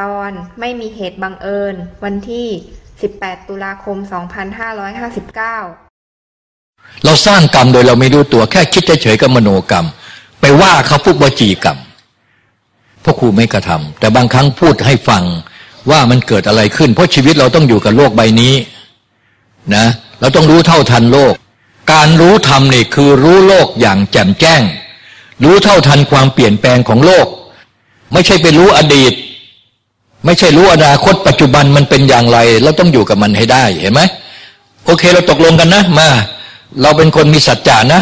ตอนไม่มีเหตุบังเอิญ วันที่ 18 ตุลาคม 2559 เราสร้างกรรมโดยเราไม่รู้ตัวแค่คิดเฉยๆกับมโนกรรม ไปว่าเขาพูดวจีกรรมพ่อครูไม่กระทำแต่บางครั้งพูดให้ฟังว่ามันเกิดอะไรขึ้น เพราะชีวิตเราต้องอยู่กับโลกใบนี้นะเราต้องรู้เท่าทันโลก การรู้ธรรมนี่คือรู้โลกอย่างแจ่มแจ้ง รู้เท่าทันความเปลี่ยนแปลงของโลก ไม่ใช่ไปรู้อดีต ไม่ใช่รู้อนาคตปัจจุบันมันเป็นอย่างไร เราต้องอยู่กับมันให้ได้เห็นไหมโอเคเราตกลงกันนะ มา เราเป็นคนมีสัจจานะ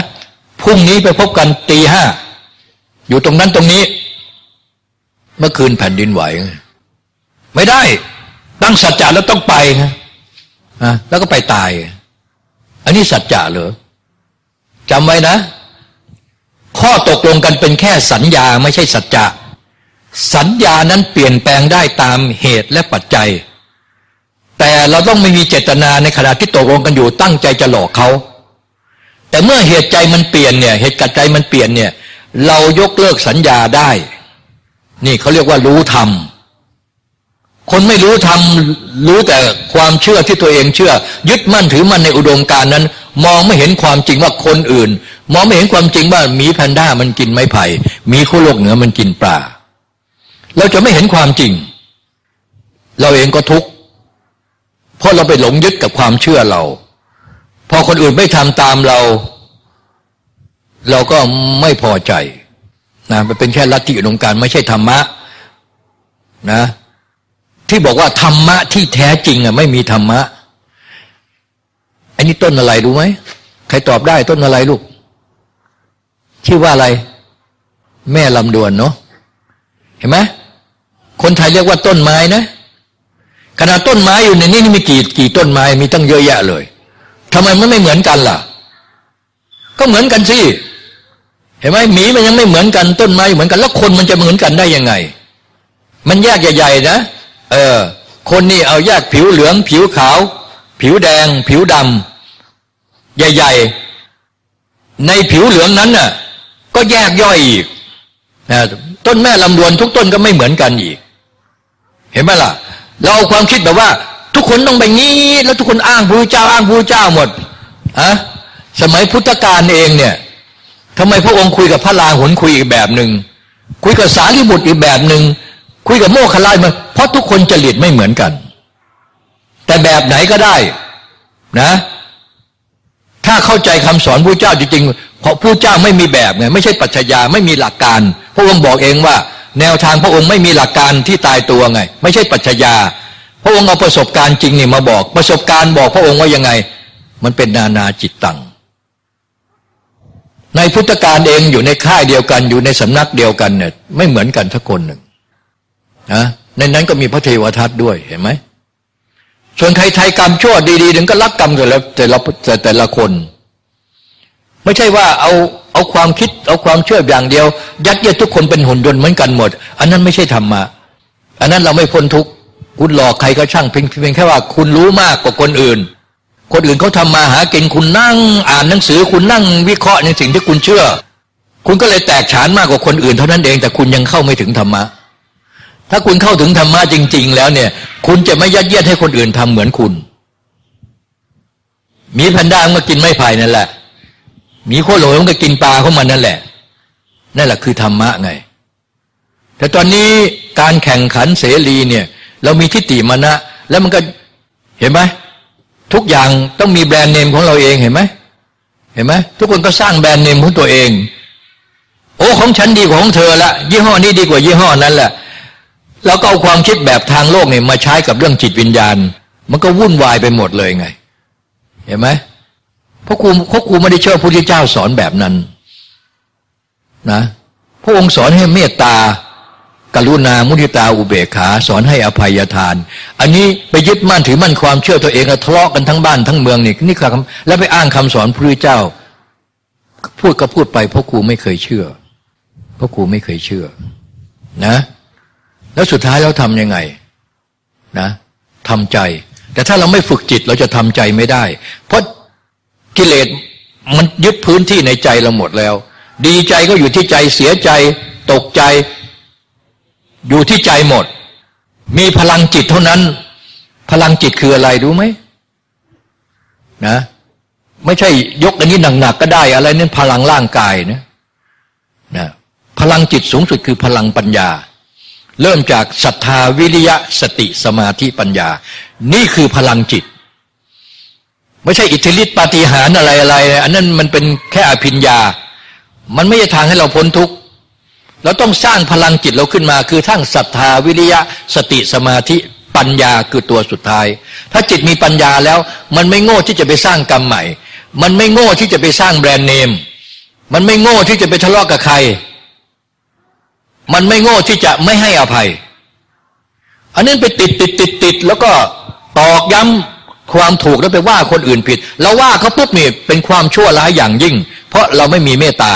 พรุ่งนี้ไปพบกันตีห้าอยู่ตรงนั้นตรงนี้ เมื่อคืนแผ่นดินไหว ไม่ได้ ตั้งสัจจะแล้วต้องไปนะแล้วก็ไปตาย อันนี้สัจจะเหรอจำไว้นะ ข้อตกลงกันเป็นแค่สัญญาไม่ใช่สัจจะ สัญญานั้นเปลี่ยนแปลงได้ตามเหตุและปัจจัย แต่เราต้องไม่มีเจตนาในขณะที่ตกลงกันอยู่ตั้งใจจะหลอกเขาแต่เมื่อเหตุใจมันเปลี่ยนเนี่ยเหตุกัจใจมันเปลี่ยนเนี่ยเรายกเลิกสัญญาได้ นี่เขาเรียกว่ารู้ธรรมคนไม่รู้ทำรู้แต่ความเชื่อที่ตัวเองเชื่อ ยึดมั่นถือมั่นในอุดมการนั้น มองไม่เห็นความจริงว่าคนอื่น มองไม่เห็นความจริงว่าหมีแพนด้ามันกินไม้ไผ่หมีคู่โลกเหนือมันกินปลา เราจะไม่เห็นความจริง เราเองก็ทุกข์เพราะเราไปหลงยึดกับความเชื่อเรา พอคนอื่นไม่ทำตามเรา เราก็ไม่พอใจนะมันเป็นแค่ลัทธิอุดมการไม่ใช่ธรรมะนะที่บอกว่าธรรมะที่แท้จริงอะไม่มีธรรมะอันนี้ต้นอะไรรู้ไหมใครตอบได้ต้นอะไรลูก ชื่อว่าอะไร แม่ลำดวนเนาะเห็นไหม คนไทยเรียกว่าต้นไม้นะขนาดต้นไม้อยู่ในนี้นี่มีกี่กี่ต้นไม้มีตั้งเยอะแยะเลยทำไมมันไม่เหมือนกันล่ะ ก็เหมือนกันสิเห็นไหมหมีมันยังไม่เหมือนกันต้นไม้เหมือนกัน แล้วคนมันจะเหมือนกันได้ยังไง มันแยกใหญ่ๆนะเออ คนนี่เอาแยกผิวเหลือง ผิวขาว ผิวแดง ผิวดำใหญ่ ๆ ในผิวเหลืองนั้นน่ะ ก็แยกย่อยอีกนะต้นแม่ลำดวนทุกต้นก็ไม่เหมือนกันอีก เห็นไหมล่ะ เราเอาความคิดแบบว่า ทุกคนต้องไปงี้ แล้วทุกคนอ้างพระเจ้าอ้างพระเจ้าหมดอะสมัยพุทธกาลเองเนี่ยทำไมพระองค์คุยกับพระลาหุนคุยอีกแบบหนึ่งคุยกับสารีบุตรอีกแบบหนึ่งคุยกับโมคคลายมาเพราะทุกคนจริตไม่เหมือนกัน แต่แบบไหนก็ได้นะ ถ้าเข้าใจคำสอนพระเจ้าจริงๆเพราะพระเจ้าไม่มีแบบไงไม่ใช่ปัจจยาไม่มีหลักการพระองค์บอกเองว่า แนวทางพระองค์ไม่มีหลักการที่ตายตัวไง ไม่ใช่ปัจจยา พระองค์เอาประสบการณ์จริงนี่มาบอก ประสบการณ์บอกพระองค์ว่ายังไง มันเป็นนานาจิตตังในพุทธการเองอยู่ในค่ายเดียวกัน อยู่ในสำนักเดียวกันเนี่ยไม่เหมือนกันทุกคนหนึ่งนะในนั้นก็มีพระเทวทัตด้วยเห็นไหมส่วนใครไทยกรรมชั่วดีๆถึงก็รักกรรมแต่ละแต่ละแต่แต่ละคน ไม่ใช่ว่าเอาเอาความคิดเอาความเชื่ออย่างเดียว ยัดเยียดทุกคนเป็นหุ่นยนต์เหมือนกันหมด อันนั้นไม่ใช่ธรรมะอันนั้นเราไม่พ้นทุกคุณหลอกใครก็ช่างเพียงเพียงแค่ว่าคุณรู้มากกว่าคนอื่น คนอื่นเขาทามาหากินคุณนั่งอ่านหนังสือ คุณนั่งวิเคราะห์ในสิ่งที่คุณเชื่อ คุณก็เลยแตกฉานมากกว่าคนอื่นเท่านั้นเองแต่คุณยังเข้าไม่ถึงธรรมะถ้าคุณเข้าถึงธรรมะจริง ๆ แล้วเนี่ย คุณจะไม่ยัดเยียดให้คนอื่นทำเหมือนคุณ มีแพนด้างมากินไม่ไผ่นั่นแหละ มีโคโหลมันก็กินปลาเข้ามันนั่นแหละ นั่นแหละคือธรรมะไง แต่ตอนนี้การแข่งขันเสรีเนี่ย เรามีทิฏฐิมานะ แล้วมันก็เห็นไหมทุกอย่างต้องมีแบรนด์เนมของเราเองเห็นไหมเห็นไหมทุกคนก็สร้างแบรนด์เนมของตัวเอง โอ้ของฉันดีกว่าของเธอละยี่ห้อนี้ดีกว่ายี่ห้อนั้นแหละแล้วก็เอาความคิดแบบทางโลกเนี่ยมาใช้กับเรื่องจิตวิญญาณ มันก็วุ่นวายไปหมดเลยไง เห็นไหม พราะครูพราะครูไม่ได้เชื่อพระพุทธเจ้าสอนแบบนั้นนะพระองค์สอนให้เมตตากรุณามุทิตาอุเบกขาสอนให้อภัยทาน อันนี้ไปยึดมั่นถือมั่นความเชื่อตัวเองทะเลาะกันทั้งบ้านทั้งเมืองนี่นี่คือคำแล้วไปอ้างคำสอนพระพุทธเจ้า พูดก็พูดไปเพราะครูไม่เคยเชื่อ เพราะครูไม่เคยเชื่อนะ แล้วสุดท้ายเราทำยังไงนะทำใจ แต่ถ้าเราไม่ฝึกจิตเราจะทำใจไม่ได้ เพราะ กิเลสมันยึดพื้นที่ในใจเราหมดแล้ว ดีใจก็อยู่ที่ใจเสียใจ ตกใจ อยู่ที่ใจหมด มีพลังจิตเท่านั้น พลังจิตคืออะไรรู้ไหมนะไม่ใช่ยกอันนี้หนักๆก็ได้ อะไรนั่นพลังร่างกายนะนะพลังจิตสูงสุดคือพลังปัญญา เริ่มจากศรัทธาวิริยะสติสมาธิปัญญา นี่คือพลังจิต ไม่ใช่อิทธิฤทธิปาฏิหาริย์อะไรอะไร อันนั้นมันเป็นแค่อภิญญา มันไม่ใช่ทางให้เราพ้นทุกข์เราต้องสร้างพลังจิตเราขึ้นมา คือทั้งศรัทธาวิริยะสติสมาธิปัญญาคือตัวสุดท้าย ถ้าจิตมีปัญญาแล้ว มันไม่โง่ที่จะไปสร้างกรรมใหม่ มันไม่โง่ที่จะไปสร้างแบรนด์เนม มันไม่โง่ที่จะไปทะเลาะกับใคร มันไม่โง่ที่จะไม่ให้อภัย อันนั้นไปติดติดติดติดแล้วก็ตอกย้ำ ความถูกแล้วไปว่าคนอื่นผิด เราว่าเขาปุ๊บนี่เป็นความชั่วร้ายอย่างยิ่ง เพราะเราไม่มีเมตตา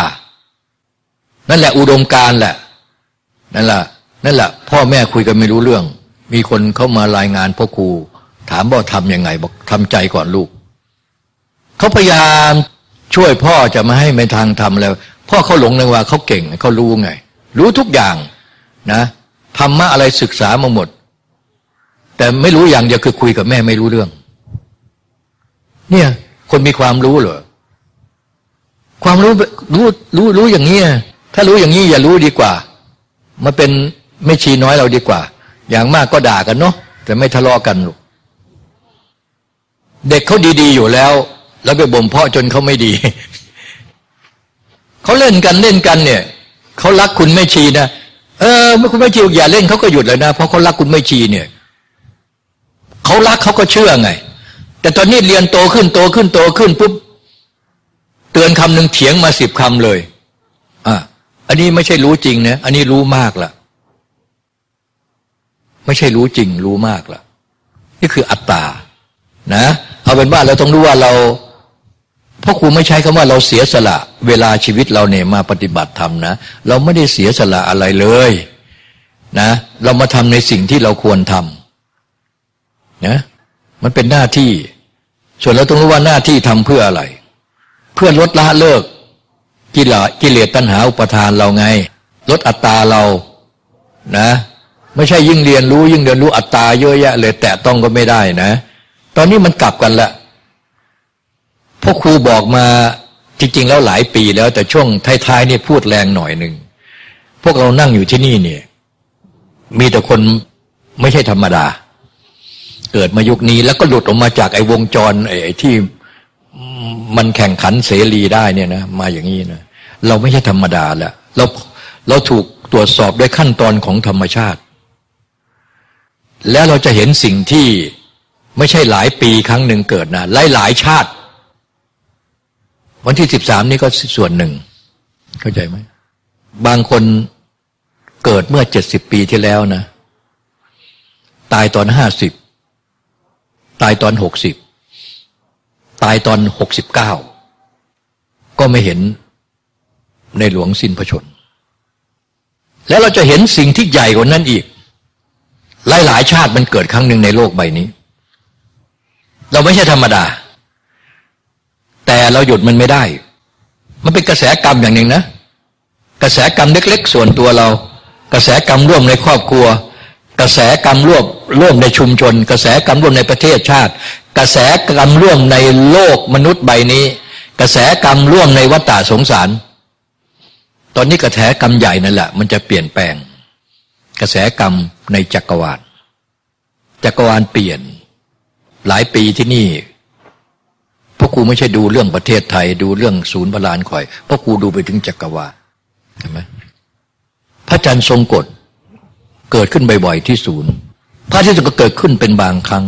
นั่นแหละอุดมการแหละ นั่นแหละนั่นแหละ พ่อแม่คุยกันไม่รู้เรื่อง มีคนเข้ามารายงานพ่อครูถามว่าทำยังไงบอกทำใจก่อนลูกเขาพยายามช่วยพ่อจะมาให้ไม่ทางทำแล้ว พ่อเขาหลงในว่าเขาเก่งเขารู้ไง รู้ทุกอย่างนะธรรมะอะไรศึกษามาหมด แต่ไม่รู้อย่างเดียวคือคุยกับแม่ไม่รู้เรื่อง เนี่ย คนมีความรู้เหรอความรู้รู้รู้รู้อย่างนี้ถ้ารู้อย่างนี้อย่ารู้ดีกว่า มาเป็นไม่ชีน้อยเราดีกว่า อย่างมากก็ด่ากันเนาะแต่ไม่ทะเลาะกันหรอกเด็กเขาดีๆอยู่แล้ว แล้วไปบ่มเพาะจนเขาไม่ดีเขาเล่นกันเล่นกันเนี่ยเขารักคุณไม่ชีนะเออไม่คุณไม่ชีอย่าเล่นเขาก็หยุดเลยนะเพราะเขารักคุณไม่ชีเนี่ยเขารักเขาก็เชื่อไง แต่ตอนนี้เรียนโตขึ้นโตขึ้นโตขึ้นปุ๊บเตือนคำหนึ่งเถียงมาสิบคำเลยอะอันนี้ไม่ใช่รู้จริงนะอันนี้รู้มากละไม่ใช่รู้จริงรู้มากละนี่คืออัตตานะเอาเป็นว่าเราต้องรู้ว่าเราพ่อครูไม่ใช้คำว่าเราเสียสละ เวลาชีวิตเราเนี่ยมาปฏิบัติธรรมนะ เราไม่ได้เสียสละอะไรเลยนะ เรามาทำในสิ่งที่เราควรทำนะ มันเป็นหน้าที่ ส่วนเราต้องรู้ว่าหน้าที่ทำเพื่ออะไร เพื่อลดละเลิกกิเลสกิเลสตัณหาอุปทานเราไง ลดอัตตาเรานะ ไม่ใช่ยิ่งเรียนรู้ยิ่งเรียนรู้อัตตาเยอะแยะเลยแต่ต้องก็ไม่ได้นะ ตอนนี้มันกลับกันละพ่อครูบอกมาจริงๆแล้วหลายปีแล้ว แต่ช่วงท้ายๆนี่พูดแรงหน่อยหนึ่งพวกเรานั่งอยู่ที่นี่เนี่ย มีแต่คนไม่ใช่ธรรมดา เกิดมายุคนี้แล้วก็หลุดออกมาจากไอ้วงจรไอ้ที่มันแข่งขันเสรีได้เนี่ยนะมาอย่างนี้นะเราไม่ใช่ธรรมดาแล้วเราเราถูกตรวจสอบด้วยขั้นตอนของธรรมชาติ แล้วเราจะเห็นสิ่งที่ไม่ใช่หลายปีครั้งหนึ่งเกิดนะหลายหลายชาติ วันที่สิบสามนี่ก็ส่วนหนึ่ง เข้าใจไหมบางคนเกิดเมื่อเจ็ดสิบปีที่แล้วนะ ตายตอนห้าสิบ ตายตอนหกสิบตายตอนหกสิบเก้าก็ไม่เห็นในหลวงสิ้นพระชน แล้วเราจะเห็นสิ่งที่ใหญ่กว่านั้นอีก หลายหลายชาติมันเกิดครั้งหนึ่งในโลกใบนี้ เราไม่ใช่ธรรมดา แต่เราหยุดมันไม่ได้ มันเป็นกระแสกรรมอย่างหนึ่งนะ กระแสกรรมเล็ก ๆ ส่วนตัวเรา กระแสกรรมร่วมในครอบครัว กระแสกรรมร่วมร่วมในชุมชน กระแสกรรมร่วมในประเทศชาติ กระแสกรรมร่วมในโลกมนุษย์ใบนี้ กระแสกรรมร่วมในวัฏฏะสงสาร ตอนนี้กระแสกรรมใหญ่นั่นแหละมันจะเปลี่ยนแปลง กระแสกรรมในจักรวาลจักรวาลเปลี่ยน หลายปีที่นี่พราะครูไม่ใช่ดูเรื่องประเทศไทย ดูเรื่องศูนย์พลานคอยเพราะกูดูไปถึงจักรวาลเห็นไหมพระจันทร์ทรงกฎ เกิดขึ้นบ่อยๆที่ศูนย์พระที่สุดก็เกิดขึ้นเป็นบางครั้ง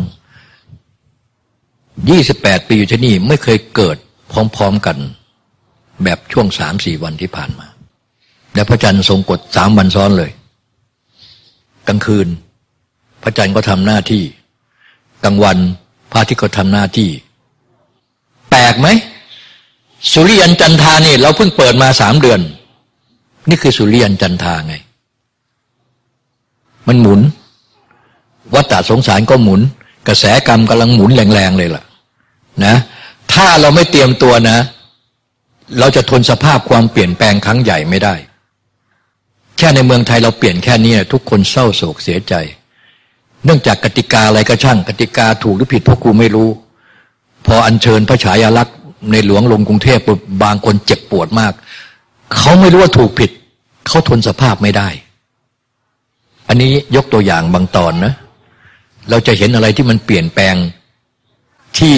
ยี่สิบแปดปีอยู่ที่นี่ไม่เคยเกิดพร้อมๆกัน แบบช่วงสามสี่วันที่ผ่านมา แล้วพระจันทร์ทรงกฎสามวันซ้อนเลย กลางคืน พระจันทร์ก็ทำหน้าที่ กลางวันพระอาทิตย์ก็ทำหน้าที่ แปลกไหมสุริยันจันทานี่ เราเพิ่งเปิดมาสามเดือน นี่คือสุริยันจันทาไง มันหมุน วัฏฏะสงสารก็หมุน กระแสกรรมกำลังหมุนแรงๆเลยล่ะ นะ ถ้าเราไม่เตรียมตัวนะ เราจะทนสภาพความเปลี่ยนแปลงครั้งใหญ่ไม่ได้ แค่ในเมืองไทยเราเปลี่ยนแค่นี้ทุกคนเศร้าโศกเสียใจ เนื่องจากกติกาอะไรก็ช่าง กติกาถูกหรือผิดพ่อครูไม่รู้ พออัญเชิญพระฉายาลักษณ์ในหลวงลงกรุงเทพบางคนเจ็บปวดมาก เขาไม่รู้ว่าถูกผิด เขาทนสภาพไม่ได้ อันนี้ยกตัวอย่างบางตอนนะ เราจะเห็นอะไรที่มันเปลี่ยนแปลงที่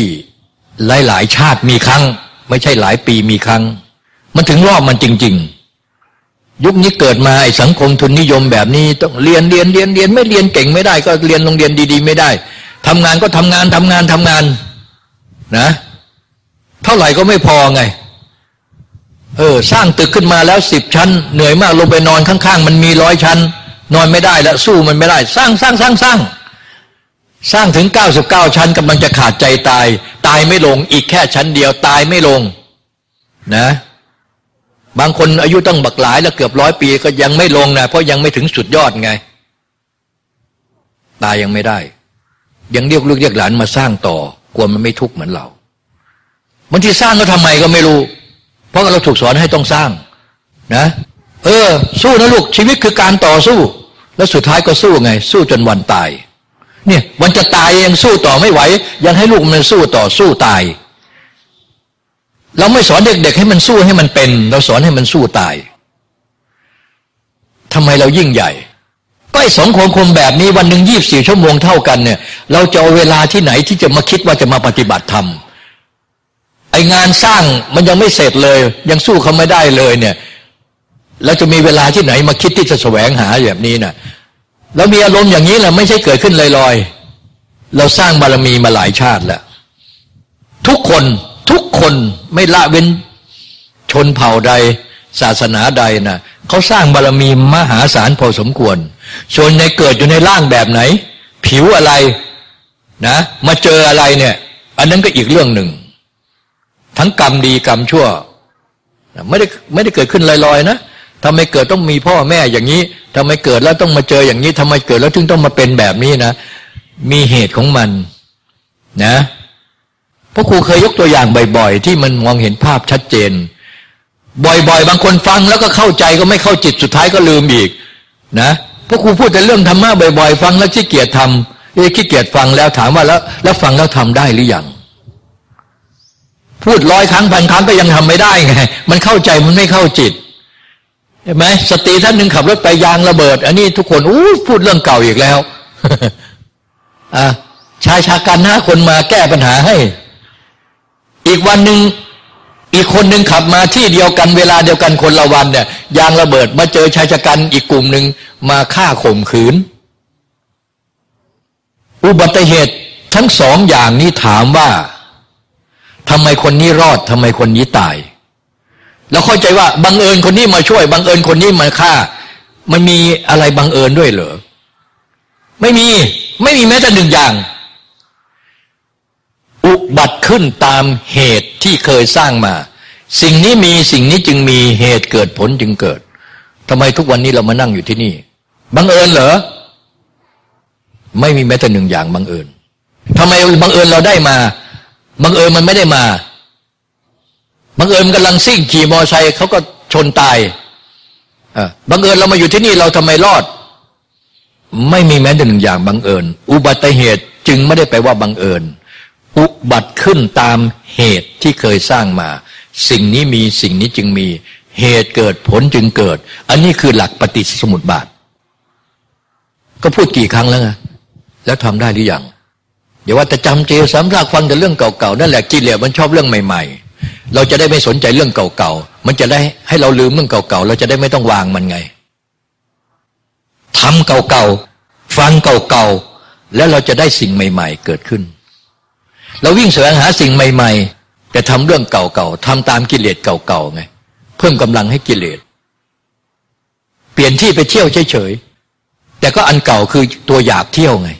หลายหลายชาติมีครั้ง ไม่ใช่หลายปีมีครั้ง มันถึงรอบมันจริง ๆ ยุคนี้เกิดมาไอ้สังคมทุนนิยมแบบนี้ต้องเรียนเรียนเรียนเรียนไม่เรียนเก่งไม่ได้ ก็เรียนโรงเรียนดี ๆ ไม่ได้ทำงานก็ทำงานทำงานทำงานนะ เท่าไหร่ก็ไม่พอไง เออ สร้างตึกขึ้นมาแล้วสิบชั้น เหนื่อยมากลงไปนอนข้าง ๆ มันมีร้อยชั้น นอนไม่ได้แล้วสู้มันไม่ได้ สร้างสร้างสร้างสร้างสร้างถึงเก้าสิบเก้าชั้นกำลังจะขาดใจตาย ตายไม่ลงอีกแค่ชั้นเดียวตายไม่ลงนะ บางคนอายุตั้งบักหลายแล้วเกือบร้อยปีก็ยังไม่ลงนะเพราะยังไม่ถึงสุดยอดไง ตายยังไม่ได้ ยังเรียกลูกเรียกหลานมาสร้างต่อกลัวมันไม่ทุกข์เหมือนเราบางทีสร้างก็ทำไมก็ไม่รู้ เพราะเราถูกสอนให้ต้องสร้าง นะ เออ สู้นะลูกชีวิตคือการต่อสู้ แล้วสุดท้ายก็สู้ไง สู้จนวันตาย เนี่ยวันจะตายยังสู้ต่อไม่ไหว ยังให้ลูกมันสู้ต่อสู้ตาย เราไม่สอนเด็กๆให้มันสู้ให้มันเป็น เราสอนให้มันสู้ตายทำไมเรายิ่งใหญ่ก็ไอ้สองคนคมแบบนี้วันหนึ่งยี่บสี่ชั่วโมงเท่ากันเนี่ย เราจะเอาเวลาที่ไหนที่จะมาคิดว่าจะมาปฏิบัติธรรมไองานสร้างมันยังไม่เสร็จเลย ยังสู้เขาไม่ได้เลยเนี่ย เราจะมีเวลาที่ไหนมาคิดที่จะแสวงหาแบบนี้นะ่ะเรามีอารมณ์อย่างนี้แหละไม่ใช่เกิดขึ้นลอยๆ เราสร้างบารมีมาหลายชาติแล้วทุกคนทุกคนไม่ละเว้นชนเผ่าใด ศาสนาใดนะเขาสร้างบารมีมหาศาลพอสมควรส่วนในเกิดอยู่ในร่างแบบไหน ผิวอะไรนะมาเจออะไรเนี่ย อันนั้นก็อีกเรื่องหนึ่ง ทั้งกรรมดีกรรมชั่ว ไม่ได้ไม่ได้เกิดขึ้นลอยๆนะ ทำไมเกิดต้องมีพ่อแม่อย่างนี้ทำไมเกิดแล้วต้องมาเจออย่างนี้ทำไมเกิดแล้วถึงต้องมาเป็นแบบนี้นะ มีเหตุของมัน นะพราะครูเคยยกตัวอย่างบ่อยๆ ที่มันมองเห็นภาพชัดเจน บ่อยๆ บางคนฟังแล้วก็เข้าใจก็ไม่เข้าจิตสุดท้ายก็ลืมอีก นะพราะครูพูดแต่เรื่องธรรมะบ่อยๆ ฟังแล้วขี้เกียจทำเอ้ขี้เกียจฟังแล้วถามว่าแล้ว แล้วฟังแล้วทำได้หรือยังพูดร้อยครั้งพันครั้งก็ยังทำไม่ได้ไงมันเข้าใจมันไม่เข้าจิต เห็นไหมสตรีท่านหนึ่งขับรถไปยางระเบิด อันนี้ทุกคนอู้พูดเรื่องเก่าอีกแล้วอ่าชายชากันห้าคนมาแก้ปัญหาให้ อีกวันหนึ่งอีกคนหนึ่งขับมาที่เดียวกันเวลาเดียวกันคนละวันเนี่ยยางระเบิดมาเจอชายชากันอีกกลุ่มหนึ่งมาฆ่าข่มขืน อุบัติเหตุทั้งสองอย่างนี้ถามว่าทำไมคนนี้รอดทำไมคนนี้ตาย แล้วเข้าใจว่าบังเอิญคนนี้มาช่วยบังเอิญคนนี้มาฆ่า มันมีอะไรบังเอิญด้วยเหรอไม่มีไม่มีแม้แต่หนึ่งอย่าง อุบัติขึ้นตามเหตุที่เคยสร้างมา สิ่งนี้มีสิ่งนี้จึงมีเหตุเกิดผลจึงเกิดทำไมทุกวันนี้เรามานั่งอยู่ที่นี่บังเอิญเหรอไม่มีแม้แต่หนึ่งอย่างบังเอิญทำไมบังเอิญเราได้มาบังเอิญมันไม่ได้มา บังเอิญกำลังซิ่งขี่มอไซค์เขาก็ชนตายบังเอิญเรามาอยู่ที่นี่เราทำไมรอด ไม่มีแม้แต่หนึ่งอย่างบังเอิญ อุบัติเหตุจึงไม่ได้ไปว่าบังเอิญ อุบัติขึ้นตามเหตุที่เคยสร้างมา สิ่งนี้มีสิ่งนี้จึงมี เหตุเกิดผลจึงเกิด อันนี้คือหลักปฏิสมุติบาท ก็พูดกี่ครั้งแล้วไงแล้วทำได้หรือยังอย่าว่าแต่จำเจสำลักฟังแต่เรื่องเก่าๆนั่นแหละกิเลสมันชอบเรื่องใหม่ ๆ เราจะได้ไม่สนใจเรื่องเก่าๆ มันจะได้ให้เราลืมเรื่องเก่าๆ เราจะได้ไม่ต้องวางมันไงทำเก่าๆ ฟังเก่าๆ แล้วเราจะได้สิ่งใหม่ ๆ เกิดขึ้น เราวิ่งแสวงหาสิ่งใหม่ ๆ แต่ทำเรื่องเก่าๆ ทำตามกิเลสเก่าๆ ไง เพิ่มกำลังให้กิเลส เปลี่ยนที่ไปเที่ยวเฉยๆ แต่ก็อันเก่าคือตัวอยากเที่ยวไง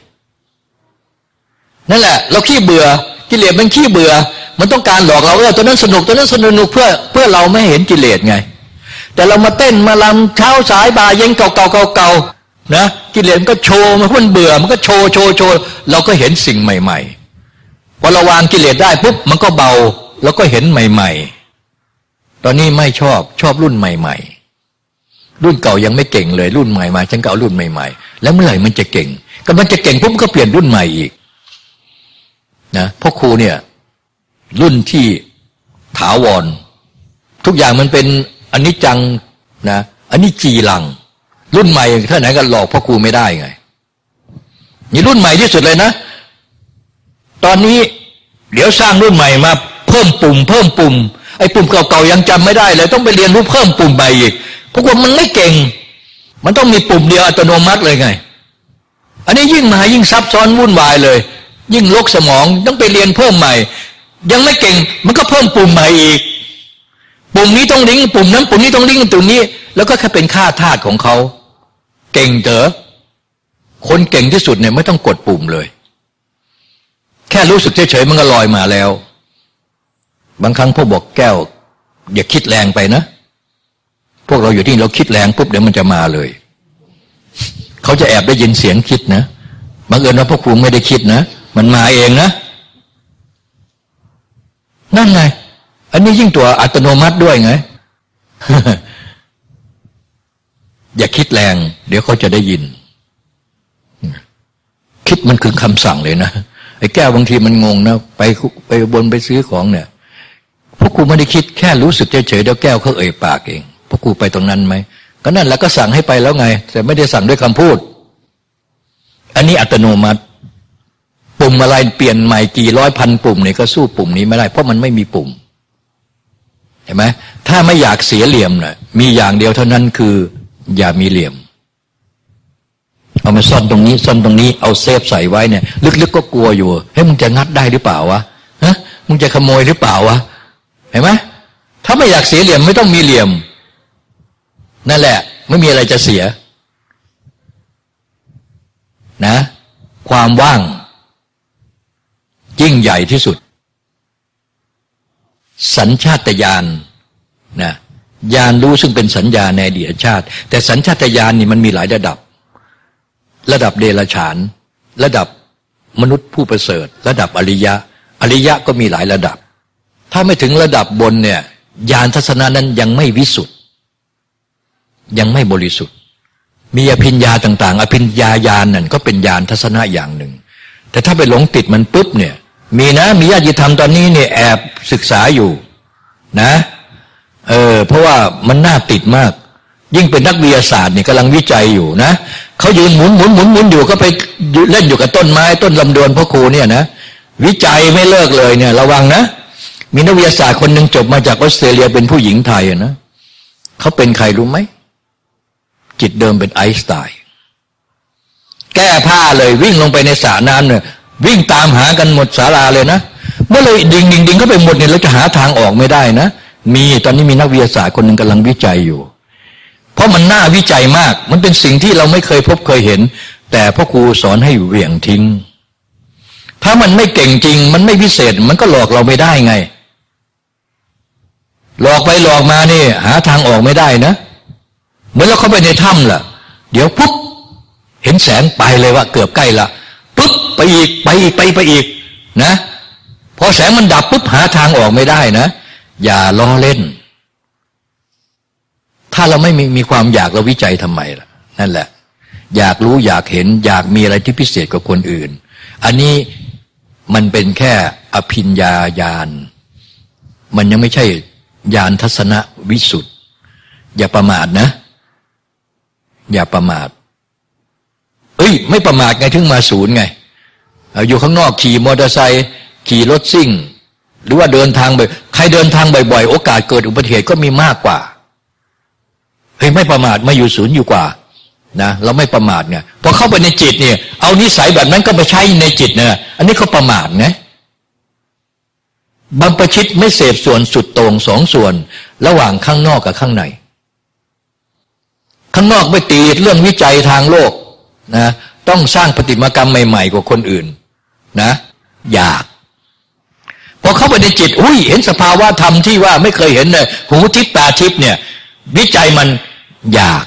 นั่นแหละ เราขี้เบื่อ กิเลสมันขี้เบื่อ มันต้องการหลอกเราเออตัวนั้นสนุกตัวนั้นสนุกเพื่อเพื่อเราไม่เห็นกิเลสไง แต่เรามาเต้นมาลำเช้าสายบ่ายเย็นเก่าเก่าเก่าเก่านะกิเลสมันก็โชว์มันมันเบื่อ มันก็โชว์โชว์โชว์เราก็เห็นสิ่งใหม่ ๆพอเราวางกิเลสได้ปุ๊บมันก็เบาเราก็เห็นใหม่ ๆ ตอนนี้ไม่ชอบชอบรุ่นใหม่ ๆ รุ่นเก่ายังไม่เก่งเลยรุ่นใหม่มาฉันก็เอารุ่นใหม่ ๆ แล้วเมื่อไหร่มันจะเก่งก็มันจะเก่งปุ๊บก็เปลี่ยนรุ่นใหม่อีก นะพ่อครูเนี่ยรุ่นที่ถาวร ทุกอย่างมันเป็นอันนี้จังนะอันนี้จีลัง รุ่นใหม่ท่าไหนก็หลอกพ่อครูไม่ได้ไงนี่รุ่นใหม่ที่สุดเลยนะ ตอนนี้เดี๋ยวสร้างรุ่นใหม่มา เพิ่มปุ่ม เพิ่มปุ่มไอ้ปุ่มเก่าๆยังจำไม่ได้เลย ต้องไปเรียนรู้เพิ่มปุ่มใหม่อีกเพราะว่ามันไม่เก่ง มันต้องมีปุ่มเดียวอัตโนมัติเลยไง อันนี้ยิ่งมายิ่งซับซ้อนวุ่นวายเลย ยิ่งลกสมองต้องไปเรียนเพิ่มใหม่ ยังไม่เก่งมันก็เพิ่มปุ่มใหม่อีก ปุ่มนี้ต้องลิงก์ปุ่มนั้นปุ่มนี้ต้องลิงก์ตรงนี้ แล้วก็แค่เป็นค่าธาตุของเขาเก่งเถอะคนเก่งที่สุดเนี่ยไม่ต้องกดปุ่มเลย แค่รู้สึกเฉยๆมันก็ลอยมาแล้ว บางครั้งพวกบอกแก้ว อย่าคิดแรงไปนะ พวกเราอยู่ที่เราคิดแรงปุ๊บเดี๋ยวมันจะมาเลย เขาจะแอบได้ยินเสียงคิดนะบังเอิญว่าพวกครูไม่ได้คิดนะ มันมาเองนะ นั่นไง อันนี้ยิ่งตัวอัตโนมัติด้วยไง อย่าคิดแรง เดี๋ยวเขาจะได้ยิน คิดมันคือคำสั่งเลยนะ ไอ้แก้วบางทีมันงงนะ ไปไปบนไปซื้อของเนี่ยพวกกูไม่ได้คิดแค่รู้สึกเฉยๆเดี๋ยวแก้วเขาเอ่ยปากเองพวกกูไปตรงนั้นไหมก็นั่นแล้วก็สั่งให้ไปแล้วไง แต่ไม่ได้สั่งด้วยคำพูด อันนี้อัตโนมัติ ปุ่มอะไรเปลี่ยนใหม่กี่ร้อยพันปุ่มเนี่ยก็สู้ปุ่มนี้ไม่ได้ เพราะมันไม่มีปุ่ม เห็นไหมถ้าไม่อยากเสียเหลี่ยมนะ่ะมีอย่างเดียวเท่านั้นคือ อย่ามีเหลี่ยม เอามาซ่อนตรงนี้ซ่อนตรงนี้เอาเซฟใส่ไว้เนี่ยลึกๆก็กลัวอยู่เฮ้ยมึงจะงัดได้หรือเปล่าวะฮะมึงจะขโมยหรือเปล่าวะเห็นไหมถ้าไม่อยากเสียเหลี่ยมไม่ต้องมีเหลี่ยม นั่นแหละ ไม่มีอะไรจะเสีย นะ ความว่าง ยิ่งใหญ่ที่สุด สัญชาตญาณนะญาณรู้ซึ่งเป็นสัญญาในอดีตชาติ แต่สัญชาตญาณนี่มันมีหลายระดับ ระดับเดรัจฉาน ระดับมนุษย์ผู้ประเสริฐ ระดับอริยะ อริยะก็มีหลายระดับ ถ้าไม่ถึงระดับบนเนี่ยญาณทัศนะนั้นยังไม่วิสุทธ์ยังไม่บริสุทธิ์ มีอภิญญาต่าง ๆ อภิญญาญาณนั่นก็เป็นญาณทัศนะอย่างหนึ่ง แต่ถ้าไปหลงติดมันปุ๊บเนี่ย มีนะ มีญาติธรรมตอนนี้เนี่ยแอบศึกษาอยู่นะเออเพราะว่ามันน่าติดมาก ยิ่งเป็นนักวิทยาศาสตร์เนี่ยกำลังวิจัยอยู่นะเขายืนหมุนหมุนหมุนหมุนอยู่ก็ไปเล่นอยู่กับต้นไม้ต้นลำดวนพ่อครูเนี่ยนะวิจัยไม่เลิกเลยเนี่ย ระวังนะ มีนักวิทยาศาสตร์คนหนึ่งจบมาจากออสเตรเลียเป็นผู้หญิงไทยนะเขาเป็นใครรู้ไหมจิตเดิมเป็นไอน์สไตน์แก้ผ้าเลยวิ่งลงไปในสระน้ำเนี่ย วิ่งตามหากันหมดสาราเลยนะ เมื่อเลยดิ่งดิ่งดิ่งเข้าไปหมดเนี่ยเราจะหาทางออกไม่ได้นะ มีตอนนี้มีนักวิทยาศาสตร์คนหนึ่งกำลังวิจัยอยู่ เพราะมันน่าวิจัยมาก มันเป็นสิ่งที่เราไม่เคยพบเคยเห็น แต่พ่อครูสอนให้เหวี่ยงทิ้ง ถ้ามันไม่เก่งจริง มันไม่พิเศษ มันก็หลอกเราไม่ได้ไง หลอกไปหลอกมานี่ หาทางออกไม่ได้นะเหมือนเราเข้าไปในถ้ำล่ะ เดี๋ยวปุ๊บเห็นแสงไปเลยว่าเกือบใกล้ละ ไปอีกไปอีกไปไปอีกนะพอแสงมันดับปุ๊บหาทางออกไม่ได้นะ อย่าล้อเล่น ถ้าเราไม่มีมีความอยากเราวิจัยทำไมล่ะ นั่นแหละ อยากรู้อยากเห็น อยากมีอะไรที่พิเศษกว่าคนอื่น อันนี้มันเป็นแค่อภิญญาญาณมันยังไม่ใช่ญาณทัศนวิสุทธ์อย่าประมาทนะ อย่าประมาทเอ้ย ไม่ประมาทไงถึงมาศูนย์ไง อยู่ข้างนอกขี่มอเตอร์ไซค์ขี่รถซิ่ง หรือว่าเดินทางไปใครเดินทางบ่อยๆ โอกาสเกิดอุบัติเหตุก็มีมากกว่าเฮ้ยไม่ประมาทไมาอยู่ศูนย์อยู่กว่านะเราไม่ประมาทไงพอเข้าไปในจิตเนี่ย เอานิสัยแบบนั้นก็ไปใช้ในจิตเนี่ยอันนี้เขาประมาทไงบัมประชิตไม่เสพส่วนสุดตรงสองส่วน ระหว่างข้างนอกกับข้างใน ข้างนอกไม่ตีเรื่องวิจัยทางโลกนะต้องสร้างปฏิมากรรมใหม่ ๆกว่าคนอื่น นะ อยากพอเข้าไปในจิต อุ้ย เห็นสภาวะธรรมที่ว่าไม่เคยเห็นเลยหูทิพตาทิพเนี่ย วิจัยมันอยาก